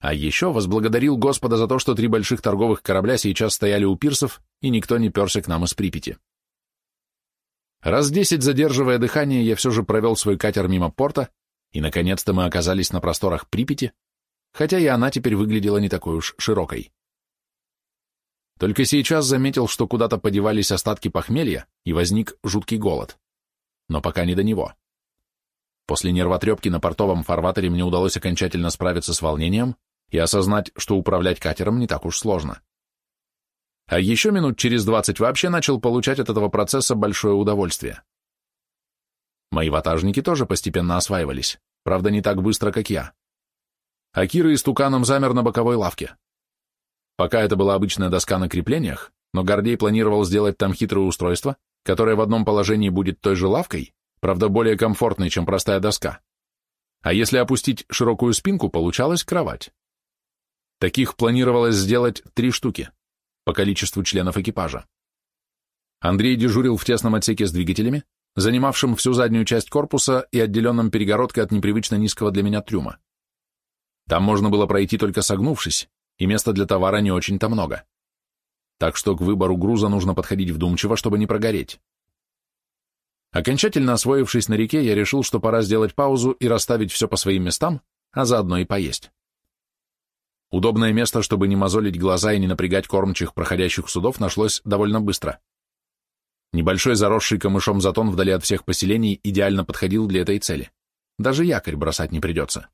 А еще возблагодарил Господа за то, что три больших торговых корабля сейчас стояли у пирсов, и никто не перся к нам из Припяти. Раз десять задерживая дыхание, я все же провел свой катер мимо порта, и, наконец-то, мы оказались на просторах Припяти, хотя и она теперь выглядела не такой уж широкой. Только сейчас заметил, что куда-то подевались остатки похмелья, и возник жуткий голод. Но пока не до него. После нервотрепки на портовом фарватере мне удалось окончательно справиться с волнением и осознать, что управлять катером не так уж сложно. А еще минут через двадцать вообще начал получать от этого процесса большое удовольствие. Мои ватажники тоже постепенно осваивались, правда не так быстро, как я а Кира истуканом замер на боковой лавке. Пока это была обычная доска на креплениях, но Гордей планировал сделать там хитрое устройство, которое в одном положении будет той же лавкой, правда более комфортной, чем простая доска. А если опустить широкую спинку, получалась кровать. Таких планировалось сделать три штуки, по количеству членов экипажа. Андрей дежурил в тесном отсеке с двигателями, занимавшим всю заднюю часть корпуса и отделенным перегородкой от непривычно низкого для меня трюма. Там можно было пройти только согнувшись, и места для товара не очень-то много. Так что к выбору груза нужно подходить вдумчиво, чтобы не прогореть. Окончательно освоившись на реке, я решил, что пора сделать паузу и расставить все по своим местам, а заодно и поесть. Удобное место, чтобы не мозолить глаза и не напрягать кормчих проходящих судов, нашлось довольно быстро. Небольшой заросший камышом затон вдали от всех поселений идеально подходил для этой цели. Даже якорь бросать не придется.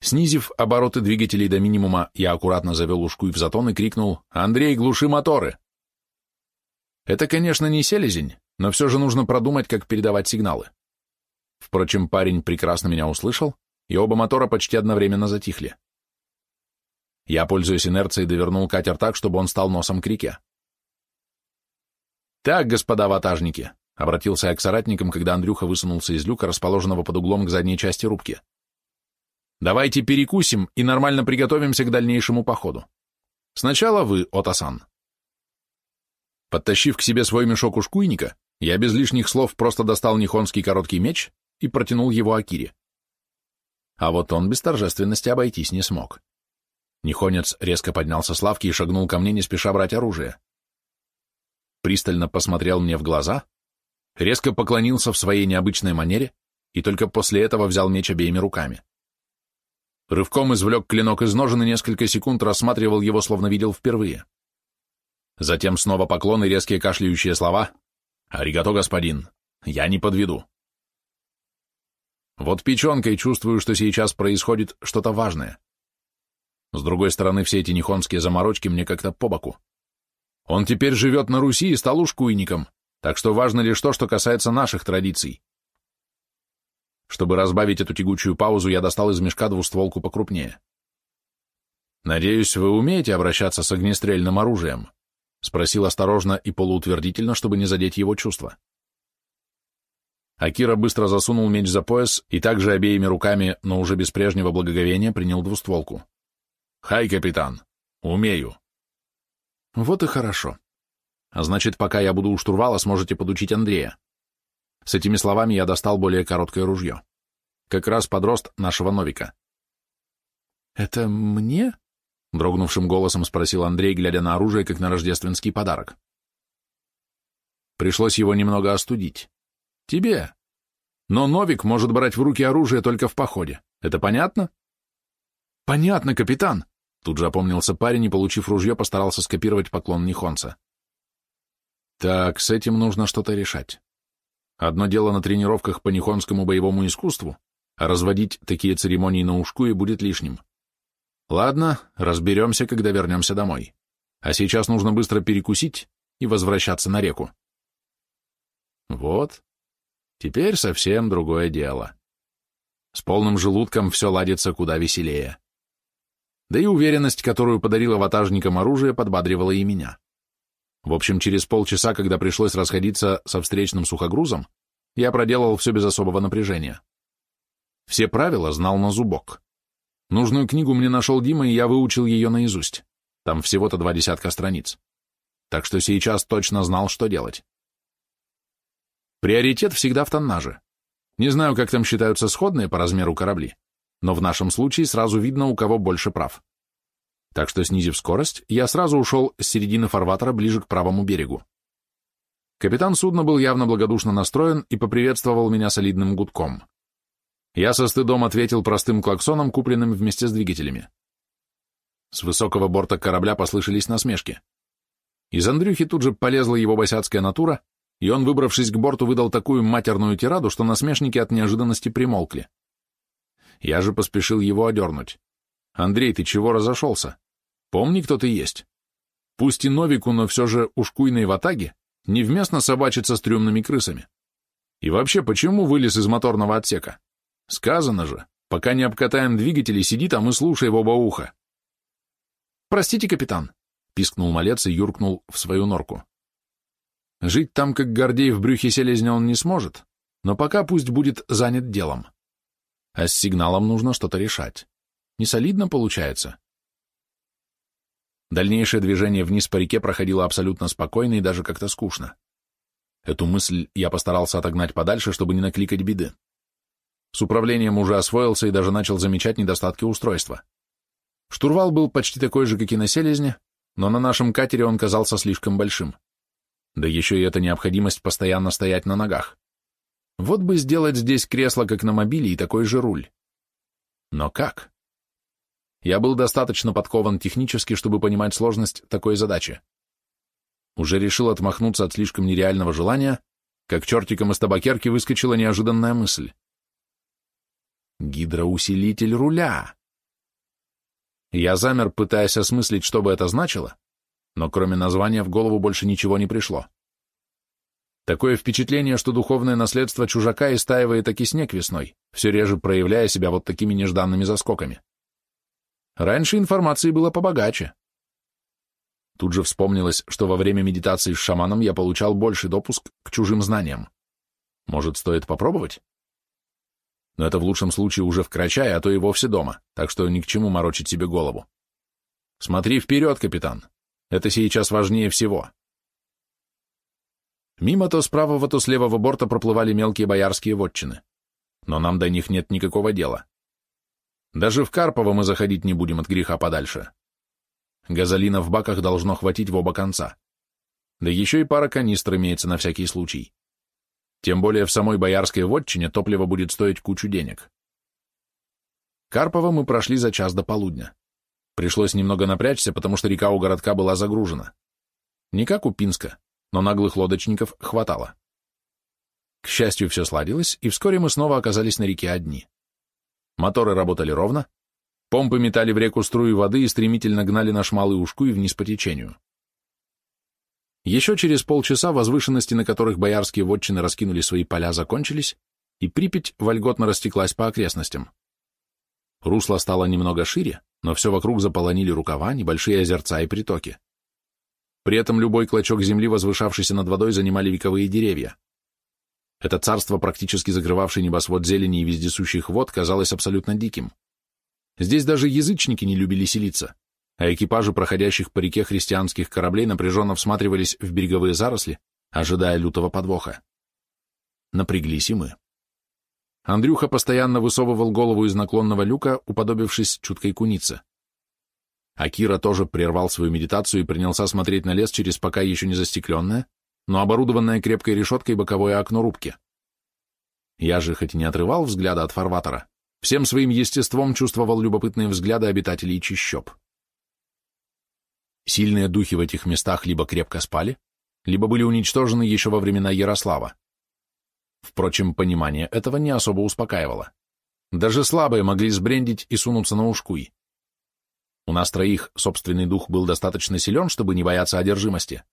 Снизив обороты двигателей до минимума, я аккуратно завел ушку и в затон и крикнул «Андрей, глуши моторы!». Это, конечно, не селезень, но все же нужно продумать, как передавать сигналы. Впрочем, парень прекрасно меня услышал, и оба мотора почти одновременно затихли. Я, пользуясь инерцией, довернул катер так, чтобы он стал носом к реке. «Так, господа ватажники», — обратился я к соратникам, когда Андрюха высунулся из люка, расположенного под углом к задней части рубки. «Давайте перекусим и нормально приготовимся к дальнейшему походу. Сначала вы, Отасан». Подтащив к себе свой мешок ушкуйника, я без лишних слов просто достал нихонский короткий меч и протянул его Акире. А вот он без торжественности обойтись не смог. Нихонец резко поднялся с лавки и шагнул ко мне, не спеша брать оружие. Пристально посмотрел мне в глаза, резко поклонился в своей необычной манере и только после этого взял меч обеими руками. Рывком извлек клинок из ножен и несколько секунд рассматривал его, словно видел впервые. Затем снова поклон и резкие кашляющие слова. «Аригато, господин! Я не подведу!» Вот печенкой чувствую, что сейчас происходит что-то важное. С другой стороны, все эти нихонские заморочки мне как-то по боку. Он теперь живет на Руси и стал ушкуйником, так что важно лишь то, что касается наших традиций. Чтобы разбавить эту тягучую паузу, я достал из мешка двустволку покрупнее. «Надеюсь, вы умеете обращаться с огнестрельным оружием?» — спросил осторожно и полуутвердительно, чтобы не задеть его чувства. Акира быстро засунул меч за пояс и также обеими руками, но уже без прежнего благоговения, принял двустволку. «Хай, капитан! Умею!» «Вот и хорошо. А значит, пока я буду у штурвала, сможете подучить Андрея». С этими словами я достал более короткое ружье. Как раз подрост нашего Новика. «Это мне?» — дрогнувшим голосом спросил Андрей, глядя на оружие, как на рождественский подарок. Пришлось его немного остудить. Тебе. Но Новик может брать в руки оружие только в походе. Это понятно? Понятно, капитан. Тут же опомнился парень и, получив ружье, постарался скопировать поклон Нихонца. Так, с этим нужно что-то решать. Одно дело на тренировках по нихонскому боевому искусству, а разводить такие церемонии на ушку и будет лишним. Ладно, разберемся, когда вернемся домой. А сейчас нужно быстро перекусить и возвращаться на реку. Вот, Теперь совсем другое дело. С полным желудком все ладится куда веселее. Да и уверенность, которую подарила ватажникам оружие, подбадривала и меня. В общем, через полчаса, когда пришлось расходиться со встречным сухогрузом, я проделал все без особого напряжения. Все правила знал на зубок. Нужную книгу мне нашел Дима, и я выучил ее наизусть. Там всего-то два десятка страниц. Так что сейчас точно знал, что делать. Приоритет всегда в тоннаже. Не знаю, как там считаются сходные по размеру корабли, но в нашем случае сразу видно, у кого больше прав. Так что, снизив скорость, я сразу ушел с середины фарватера ближе к правому берегу. Капитан судна был явно благодушно настроен и поприветствовал меня солидным гудком. Я со стыдом ответил простым клаксоном, купленным вместе с двигателями. С высокого борта корабля послышались насмешки. Из Андрюхи тут же полезла его босяцкая натура, и он, выбравшись к борту, выдал такую матерную тираду, что насмешники от неожиданности примолкли. Я же поспешил его одернуть. «Андрей, ты чего разошелся? Помни, кто ты есть. Пусть и Новику, но все же ушкуйной в атаге невместно собачиться с трюмными крысами. И вообще, почему вылез из моторного отсека? Сказано же, пока не обкатаем двигатели, сиди там и слушай в оба уха». «Простите, капитан», — пискнул малец и юркнул в свою норку. Жить там, как Гордей в брюхе селезня, он не сможет, но пока пусть будет занят делом. А с сигналом нужно что-то решать. Не солидно получается. Дальнейшее движение вниз по реке проходило абсолютно спокойно и даже как-то скучно. Эту мысль я постарался отогнать подальше, чтобы не накликать беды. С управлением уже освоился и даже начал замечать недостатки устройства. Штурвал был почти такой же, как и на селезне, но на нашем катере он казался слишком большим. Да еще и эта необходимость постоянно стоять на ногах. Вот бы сделать здесь кресло, как на мобиле, и такой же руль. Но как? Я был достаточно подкован технически, чтобы понимать сложность такой задачи. Уже решил отмахнуться от слишком нереального желания, как чертиком из табакерки выскочила неожиданная мысль. Гидроусилитель руля. Я замер, пытаясь осмыслить, что бы это значило, но кроме названия в голову больше ничего не пришло. Такое впечатление, что духовное наследство чужака истаивает таки снег весной, все реже проявляя себя вот такими нежданными заскоками. Раньше информации было побогаче. Тут же вспомнилось, что во время медитации с шаманом я получал больший допуск к чужим знаниям. Может, стоит попробовать? Но это в лучшем случае уже в Крачае, а то и вовсе дома, так что ни к чему морочить себе голову. Смотри вперед, капитан. Это сейчас важнее всего. Мимо то с правого, то с левого борта проплывали мелкие боярские вотчины. Но нам до них нет никакого дела. Даже в Карпово мы заходить не будем от греха подальше. Газолина в баках должно хватить в оба конца. Да еще и пара канистр имеется на всякий случай. Тем более в самой боярской вотчине топливо будет стоить кучу денег. Карпово мы прошли за час до полудня. Пришлось немного напрячься, потому что река у городка была загружена. Не как у Пинска, но наглых лодочников хватало. К счастью, все сладилось, и вскоре мы снова оказались на реке одни. Моторы работали ровно, помпы метали в реку струи воды и стремительно гнали наш малый ушку и вниз по течению. Еще через полчаса возвышенности, на которых боярские вотчины раскинули свои поля, закончились, и Припять вольготно растеклась по окрестностям. Русло стало немного шире, но все вокруг заполонили рукава, небольшие озерца и притоки. При этом любой клочок земли, возвышавшийся над водой, занимали вековые деревья. Это царство, практически закрывавшее небосвод зелени и вездесущих вод, казалось абсолютно диким. Здесь даже язычники не любили селиться, а экипажи проходящих по реке христианских кораблей напряженно всматривались в береговые заросли, ожидая лютого подвоха. Напряглись и мы. Андрюха постоянно высовывал голову из наклонного люка, уподобившись чуткой кунице. Акира тоже прервал свою медитацию и принялся смотреть на лес через пока еще не застекленное, но оборудованное крепкой решеткой боковое окно рубки. Я же хоть и не отрывал взгляда от фарватера, всем своим естеством чувствовал любопытные взгляды обитателей чищоб. Сильные духи в этих местах либо крепко спали, либо были уничтожены еще во времена Ярослава. Впрочем, понимание этого не особо успокаивало. Даже слабые могли сбрендить и сунуться на ушкуй. У нас троих собственный дух был достаточно силен, чтобы не бояться одержимости.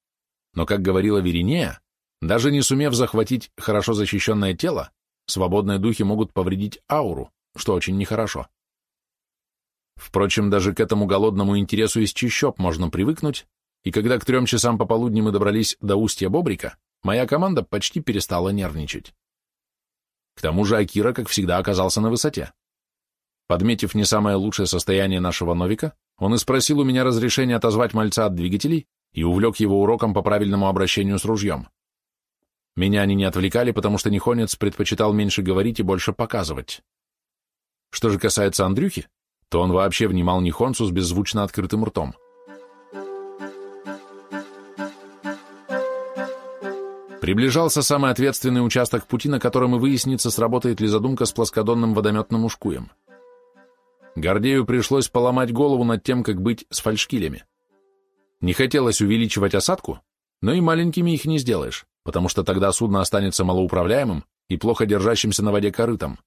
Но, как говорила Веринея, даже не сумев захватить хорошо защищенное тело, свободные духи могут повредить ауру, что очень нехорошо. Впрочем, даже к этому голодному интересу из чищоб можно привыкнуть, и когда к трем часам пополудни мы добрались до устья Бобрика, моя команда почти перестала нервничать. К тому же Акира, как всегда, оказался на высоте. Подметив не самое лучшее состояние нашего Новика, он и спросил у меня разрешения отозвать мальца от двигателей и увлек его уроком по правильному обращению с ружьем. Меня они не отвлекали, потому что Нихонец предпочитал меньше говорить и больше показывать. Что же касается Андрюхи, то он вообще внимал Нихонцу с беззвучно открытым ртом. Приближался самый ответственный участок пути, на котором и выяснится, сработает ли задумка с плоскодонным водометным ушкуем. Гордею пришлось поломать голову над тем, как быть с фальшкилями. Не хотелось увеличивать осадку, но и маленькими их не сделаешь, потому что тогда судно останется малоуправляемым и плохо держащимся на воде корытом.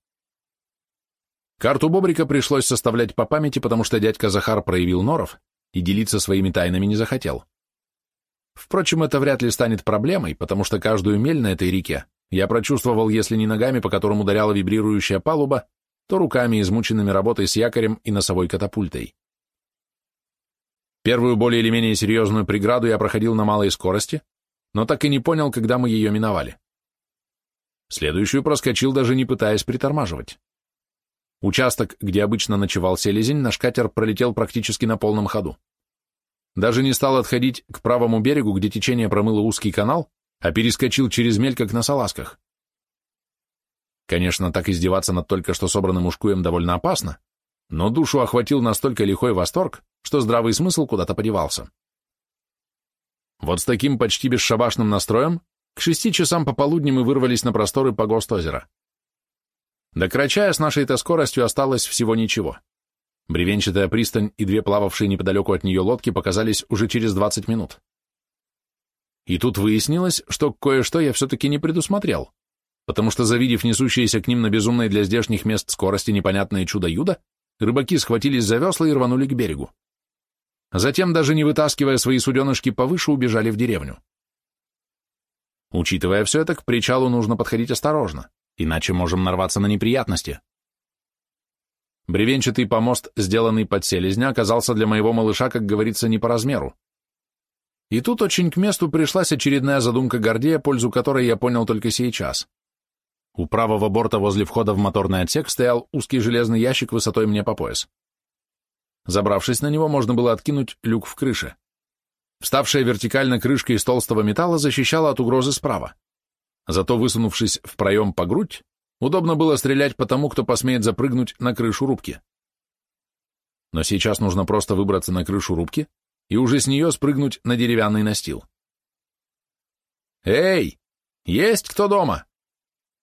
Карту Бобрика пришлось составлять по памяти, потому что дядька Захар проявил норов и делиться своими тайнами не захотел. Впрочем, это вряд ли станет проблемой, потому что каждую мель на этой реке я прочувствовал, если не ногами, по которым ударяла вибрирующая палуба, то руками, измученными работой с якорем и носовой катапультой. Первую более или менее серьезную преграду я проходил на малой скорости, но так и не понял, когда мы ее миновали. Следующую проскочил, даже не пытаясь притормаживать. Участок, где обычно ночевал селезень, наш катер пролетел практически на полном ходу. Даже не стал отходить к правому берегу, где течение промыло узкий канал, а перескочил через мель, как на салазках. Конечно, так издеваться над только что собранным ушкуем довольно опасно, но душу охватил настолько лихой восторг, что здравый смысл куда-то подевался. Вот с таким почти бесшабашным настроем к шести часам пополудни мы вырвались на просторы Погост-озера. До Крачая с нашей-то скоростью осталось всего ничего. Бревенчатая пристань и две плававшие неподалеку от нее лодки показались уже через 20 минут. И тут выяснилось, что кое-что я все-таки не предусмотрел, потому что, завидев несущиеся к ним на безумной для здешних мест скорости непонятное чудо-юдо, рыбаки схватились за весла и рванули к берегу. Затем, даже не вытаскивая свои суденышки повыше, убежали в деревню. Учитывая все это, к причалу нужно подходить осторожно, иначе можем нарваться на неприятности. Бревенчатый помост, сделанный под селезня, оказался для моего малыша, как говорится, не по размеру. И тут очень к месту пришлась очередная задумка Гордея, пользу которой я понял только сейчас. У правого борта возле входа в моторный отсек стоял узкий железный ящик высотой мне по пояс. Забравшись на него, можно было откинуть люк в крыше. Вставшая вертикально крышка из толстого металла защищала от угрозы справа. Зато, высунувшись в проем по грудь, удобно было стрелять по тому, кто посмеет запрыгнуть на крышу рубки. Но сейчас нужно просто выбраться на крышу рубки и уже с нее спрыгнуть на деревянный настил. «Эй, есть кто дома?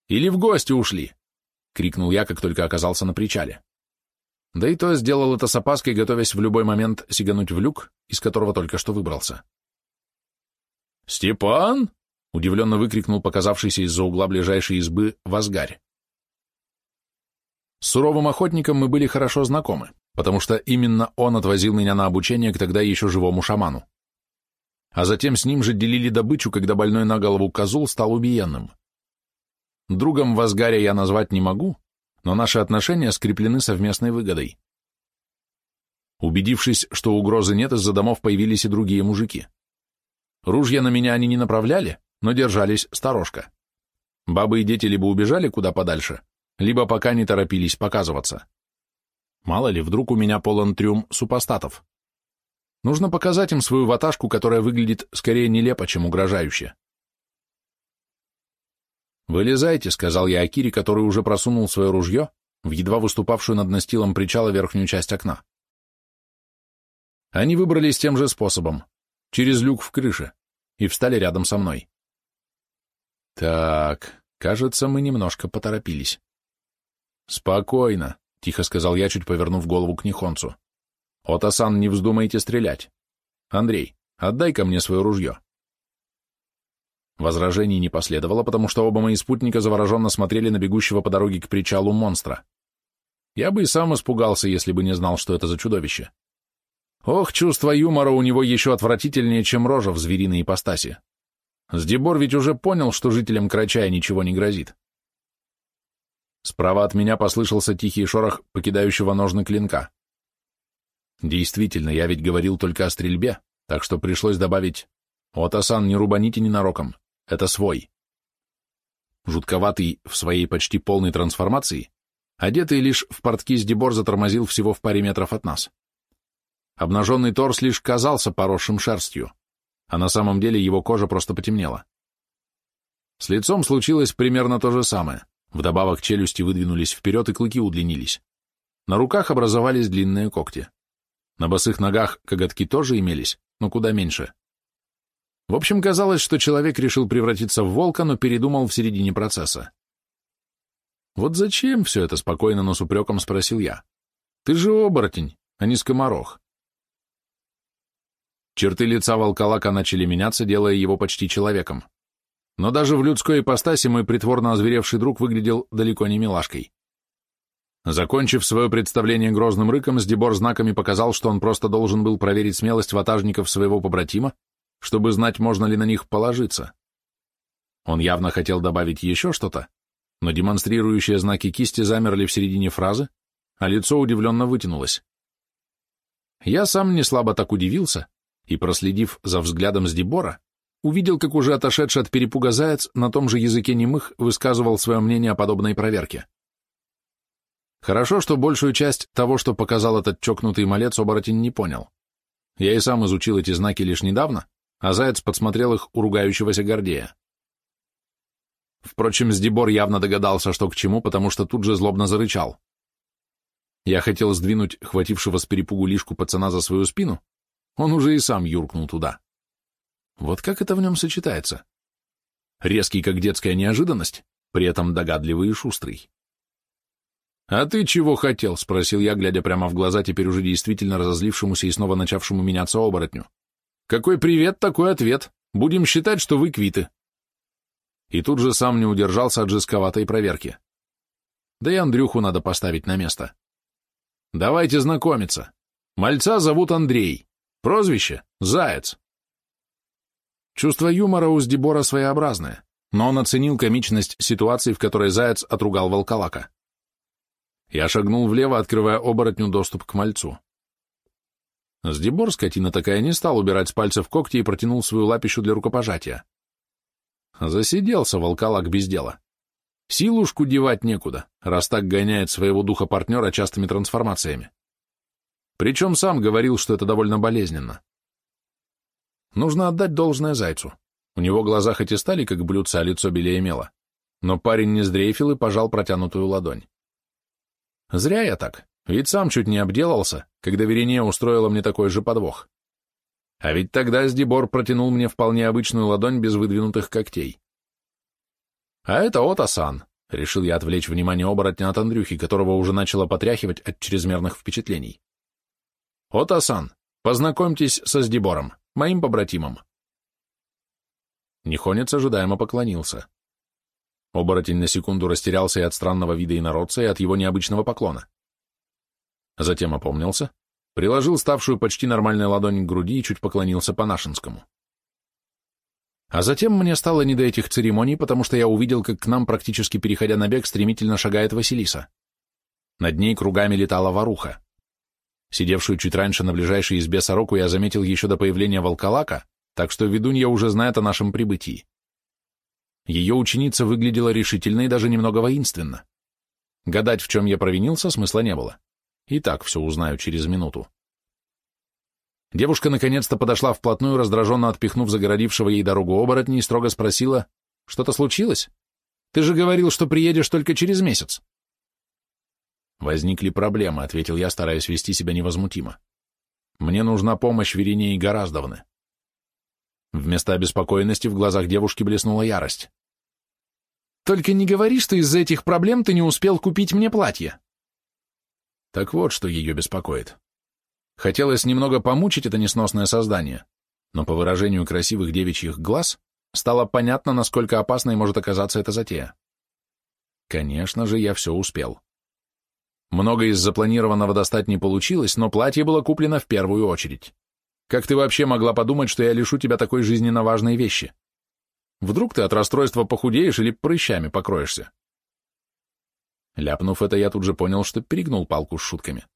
Или в гости ушли?» — крикнул я, как только оказался на причале. Да и то сделал это с опаской, готовясь в любой момент сигануть в люк, из которого только что выбрался. «Степан!» — удивленно выкрикнул показавшийся из-за угла ближайшей избы Вазгарь. С суровым охотником мы были хорошо знакомы, потому что именно он отвозил меня на обучение к тогда еще живому шаману. А затем с ним же делили добычу, когда больной на голову козул стал убиенным. Другом Вазгаря я назвать не могу, но наши отношения скреплены совместной выгодой. Убедившись, что угрозы нет, из-за домов появились и другие мужики. Ружья на меня они не направляли, но держались сторожка. Бабы и дети либо убежали куда подальше, либо пока не торопились показываться. Мало ли, вдруг у меня полон трюм супостатов. Нужно показать им свою ваташку, которая выглядит скорее нелепо, чем угрожающе. «Вылезайте», — сказал я Акире, который уже просунул свое ружье в едва выступавшую над настилом причала верхнюю часть окна. Они выбрались тем же способом, через люк в крыше, и встали рядом со мной. Так, кажется, мы немножко поторопились. «Спокойно», — тихо сказал я, чуть повернув голову к Нихонцу. «Отасан, не вздумайте стрелять. Андрей, отдай-ка мне свое ружье». Возражений не последовало, потому что оба мои спутника завороженно смотрели на бегущего по дороге к причалу монстра. Я бы и сам испугался, если бы не знал, что это за чудовище. Ох, чувство юмора у него еще отвратительнее, чем рожа в звериной ипостаси. Сдебор ведь уже понял, что жителям Крачая ничего не грозит. Справа от меня послышался тихий шорох покидающего ножны клинка. Действительно, я ведь говорил только о стрельбе, так что пришлось добавить «Отасан, не рубаните ненароком. Это свой. Жутковатый в своей почти полной трансформации, одетый лишь в портки с дебор затормозил всего в паре метров от нас. Обнаженный торс лишь казался поросшим шерстью, а на самом деле его кожа просто потемнела. С лицом случилось примерно то же самое. Вдобавок челюсти выдвинулись вперед и клыки удлинились. На руках образовались длинные когти. На босых ногах коготки тоже имелись, но куда меньше. В общем, казалось, что человек решил превратиться в волка, но передумал в середине процесса. «Вот зачем все это?» — спокойно, но с упреком спросил я. «Ты же оборотень, а не скоморох». Черты лица волколака начали меняться, делая его почти человеком. Но даже в людской ипостаси мой притворно озверевший друг выглядел далеко не милашкой. Закончив свое представление грозным рыком, Сдебор знаками показал, что он просто должен был проверить смелость ватажников своего побратима, чтобы знать, можно ли на них положиться. Он явно хотел добавить еще что-то, но демонстрирующие знаки кисти замерли в середине фразы, а лицо удивленно вытянулось. Я сам не слабо так удивился и, проследив за взглядом с Дебора, увидел, как уже отошедший от перепуга заяц на том же языке немых высказывал свое мнение о подобной проверке. Хорошо, что большую часть того, что показал этот чокнутый малец, оборотень не понял. Я и сам изучил эти знаки лишь недавно, а заяц подсмотрел их у ругающегося Гордея. Впрочем, Сдебор явно догадался, что к чему, потому что тут же злобно зарычал. Я хотел сдвинуть хватившего с перепугу лишку пацана за свою спину, он уже и сам юркнул туда. Вот как это в нем сочетается? Резкий, как детская неожиданность, при этом догадливый и шустрый. «А ты чего хотел?» — спросил я, глядя прямо в глаза теперь уже действительно разозлившемуся и снова начавшему меняться оборотню. Какой привет, такой ответ. Будем считать, что вы квиты. И тут же сам не удержался от жестковатой проверки. Да и Андрюху надо поставить на место. Давайте знакомиться. Мальца зовут Андрей. Прозвище — Заяц. Чувство юмора у Сдебора своеобразное, но он оценил комичность ситуации, в которой Заяц отругал волколака. Я шагнул влево, открывая оборотню доступ к мальцу. Сдебор, скотина такая, не стал убирать с пальцев когти и протянул свою лапищу для рукопожатия. Засиделся волколак без дела. Силушку девать некуда, раз так гоняет своего духа партнера частыми трансформациями. Причем сам говорил, что это довольно болезненно. Нужно отдать должное зайцу. У него глаза хоть и стали, как блюдца, а лицо белее мела, но парень не сдрейфил и пожал протянутую ладонь. Зря я так. Ведь сам чуть не обделался, когда Верения устроила мне такой же подвох. А ведь тогда Сдебор протянул мне вполне обычную ладонь без выдвинутых когтей. А это Отасан, решил я отвлечь внимание оборотня от Андрюхи, которого уже начало потряхивать от чрезмерных впечатлений. Отасан, познакомьтесь со Сдебором, моим побратимом. Нихонец ожидаемо поклонился. Оборотень на секунду растерялся и от странного вида инородца, и от его необычного поклона. Затем опомнился, приложил ставшую почти нормальной ладонь к груди и чуть поклонился по-нашенскому. А затем мне стало не до этих церемоний, потому что я увидел, как к нам, практически переходя на бег, стремительно шагает Василиса. Над ней кругами летала воруха. Сидевшую чуть раньше на ближайшей избе сороку я заметил еще до появления волколака, так что ведунья уже знает о нашем прибытии. Ее ученица выглядела решительно и даже немного воинственно. Гадать, в чем я провинился, смысла не было. И так все узнаю через минуту. Девушка наконец-то подошла вплотную, раздраженно отпихнув загородившего ей дорогу оборотни, и строго спросила, «Что-то случилось? Ты же говорил, что приедешь только через месяц». «Возникли проблемы», — ответил я, стараясь вести себя невозмутимо. «Мне нужна помощь Веренеи Гораздовны». Вместо обеспокоенности в глазах девушки блеснула ярость. «Только не говори, что из-за этих проблем ты не успел купить мне платье». Так вот, что ее беспокоит. Хотелось немного помучить это несносное создание, но по выражению красивых девичьих глаз стало понятно, насколько опасной может оказаться эта затея. Конечно же, я все успел. Много из запланированного достать не получилось, но платье было куплено в первую очередь. Как ты вообще могла подумать, что я лишу тебя такой жизненно важной вещи? Вдруг ты от расстройства похудеешь или прыщами покроешься? Ляпнув это, я тут же понял, что перегнул палку с шутками.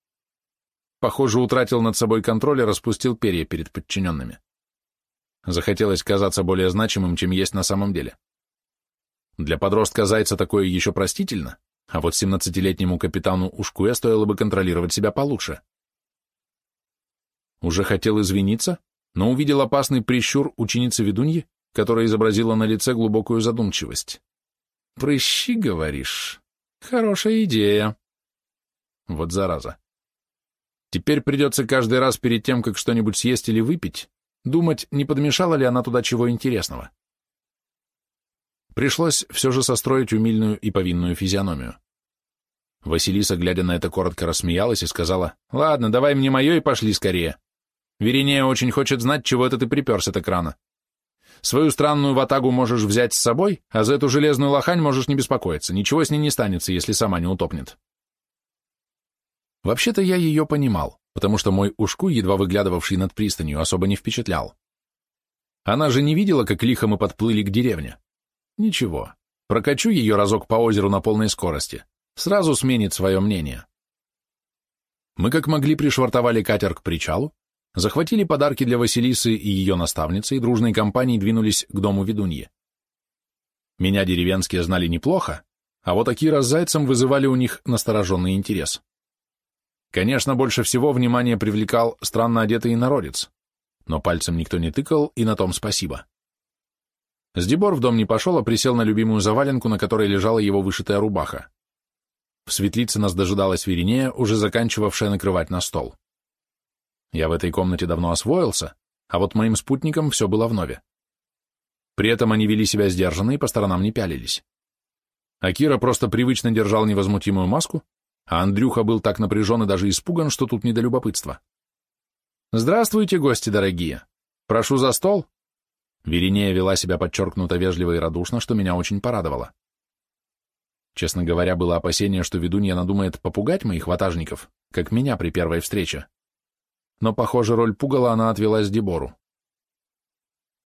Похоже, утратил над собой контроль и распустил перья перед подчиненными. Захотелось казаться более значимым, чем есть на самом деле. Для подростка зайца такое еще простительно, а вот семнадцатилетнему капитану Ушкуя стоило бы контролировать себя получше. Уже хотел извиниться, но увидел опасный прищур ученицы ведуньи, которая изобразила на лице глубокую задумчивость. «Прыщи, говоришь? Хорошая идея». Вот зараза. Теперь придется каждый раз перед тем, как что-нибудь съесть или выпить, думать, не подмешала ли она туда чего интересного. Пришлось все же состроить умильную и повинную физиономию. Василиса, глядя на это, коротко рассмеялась и сказала, «Ладно, давай мне мое и пошли скорее. Веринея очень хочет знать, чего это ты приперся так рано. Свою странную ватагу можешь взять с собой, а за эту железную лохань можешь не беспокоиться, ничего с ней не станется, если сама не утопнет». Вообще-то я ее понимал, потому что мой ушку, едва выглядывавший над пристанью, особо не впечатлял. Она же не видела, как лихо мы подплыли к деревне. Ничего, прокачу ее разок по озеру на полной скорости, сразу сменит свое мнение. Мы как могли пришвартовали катер к причалу, захватили подарки для Василисы и ее наставницы и дружной компанией двинулись к дому ведуньи. Меня деревенские знали неплохо, а вот Акира с Зайцем вызывали у них настороженный интерес. Конечно, больше всего внимание привлекал странно одетый народец, но пальцем никто не тыкал, и на том спасибо. Сдебор в дом не пошел, а присел на любимую заваленку, на которой лежала его вышитая рубаха. В светлице нас дожидалась Веринея, уже заканчивавшая накрывать на стол. Я в этой комнате давно освоился, а вот моим спутникам все было вновь. При этом они вели себя сдержанно и по сторонам не пялились. Акира просто привычно держал невозмутимую маску, а Андрюха был так напряжен и даже испуган, что тут не до любопытства. «Здравствуйте, гости дорогие! Прошу за стол!» Веринея вела себя подчеркнуто вежливо и радушно, что меня очень порадовало. Честно говоря, было опасение, что ведунья надумает попугать моих ватажников, как меня при первой встрече. Но, похоже, роль пугала она отвела с Дебору.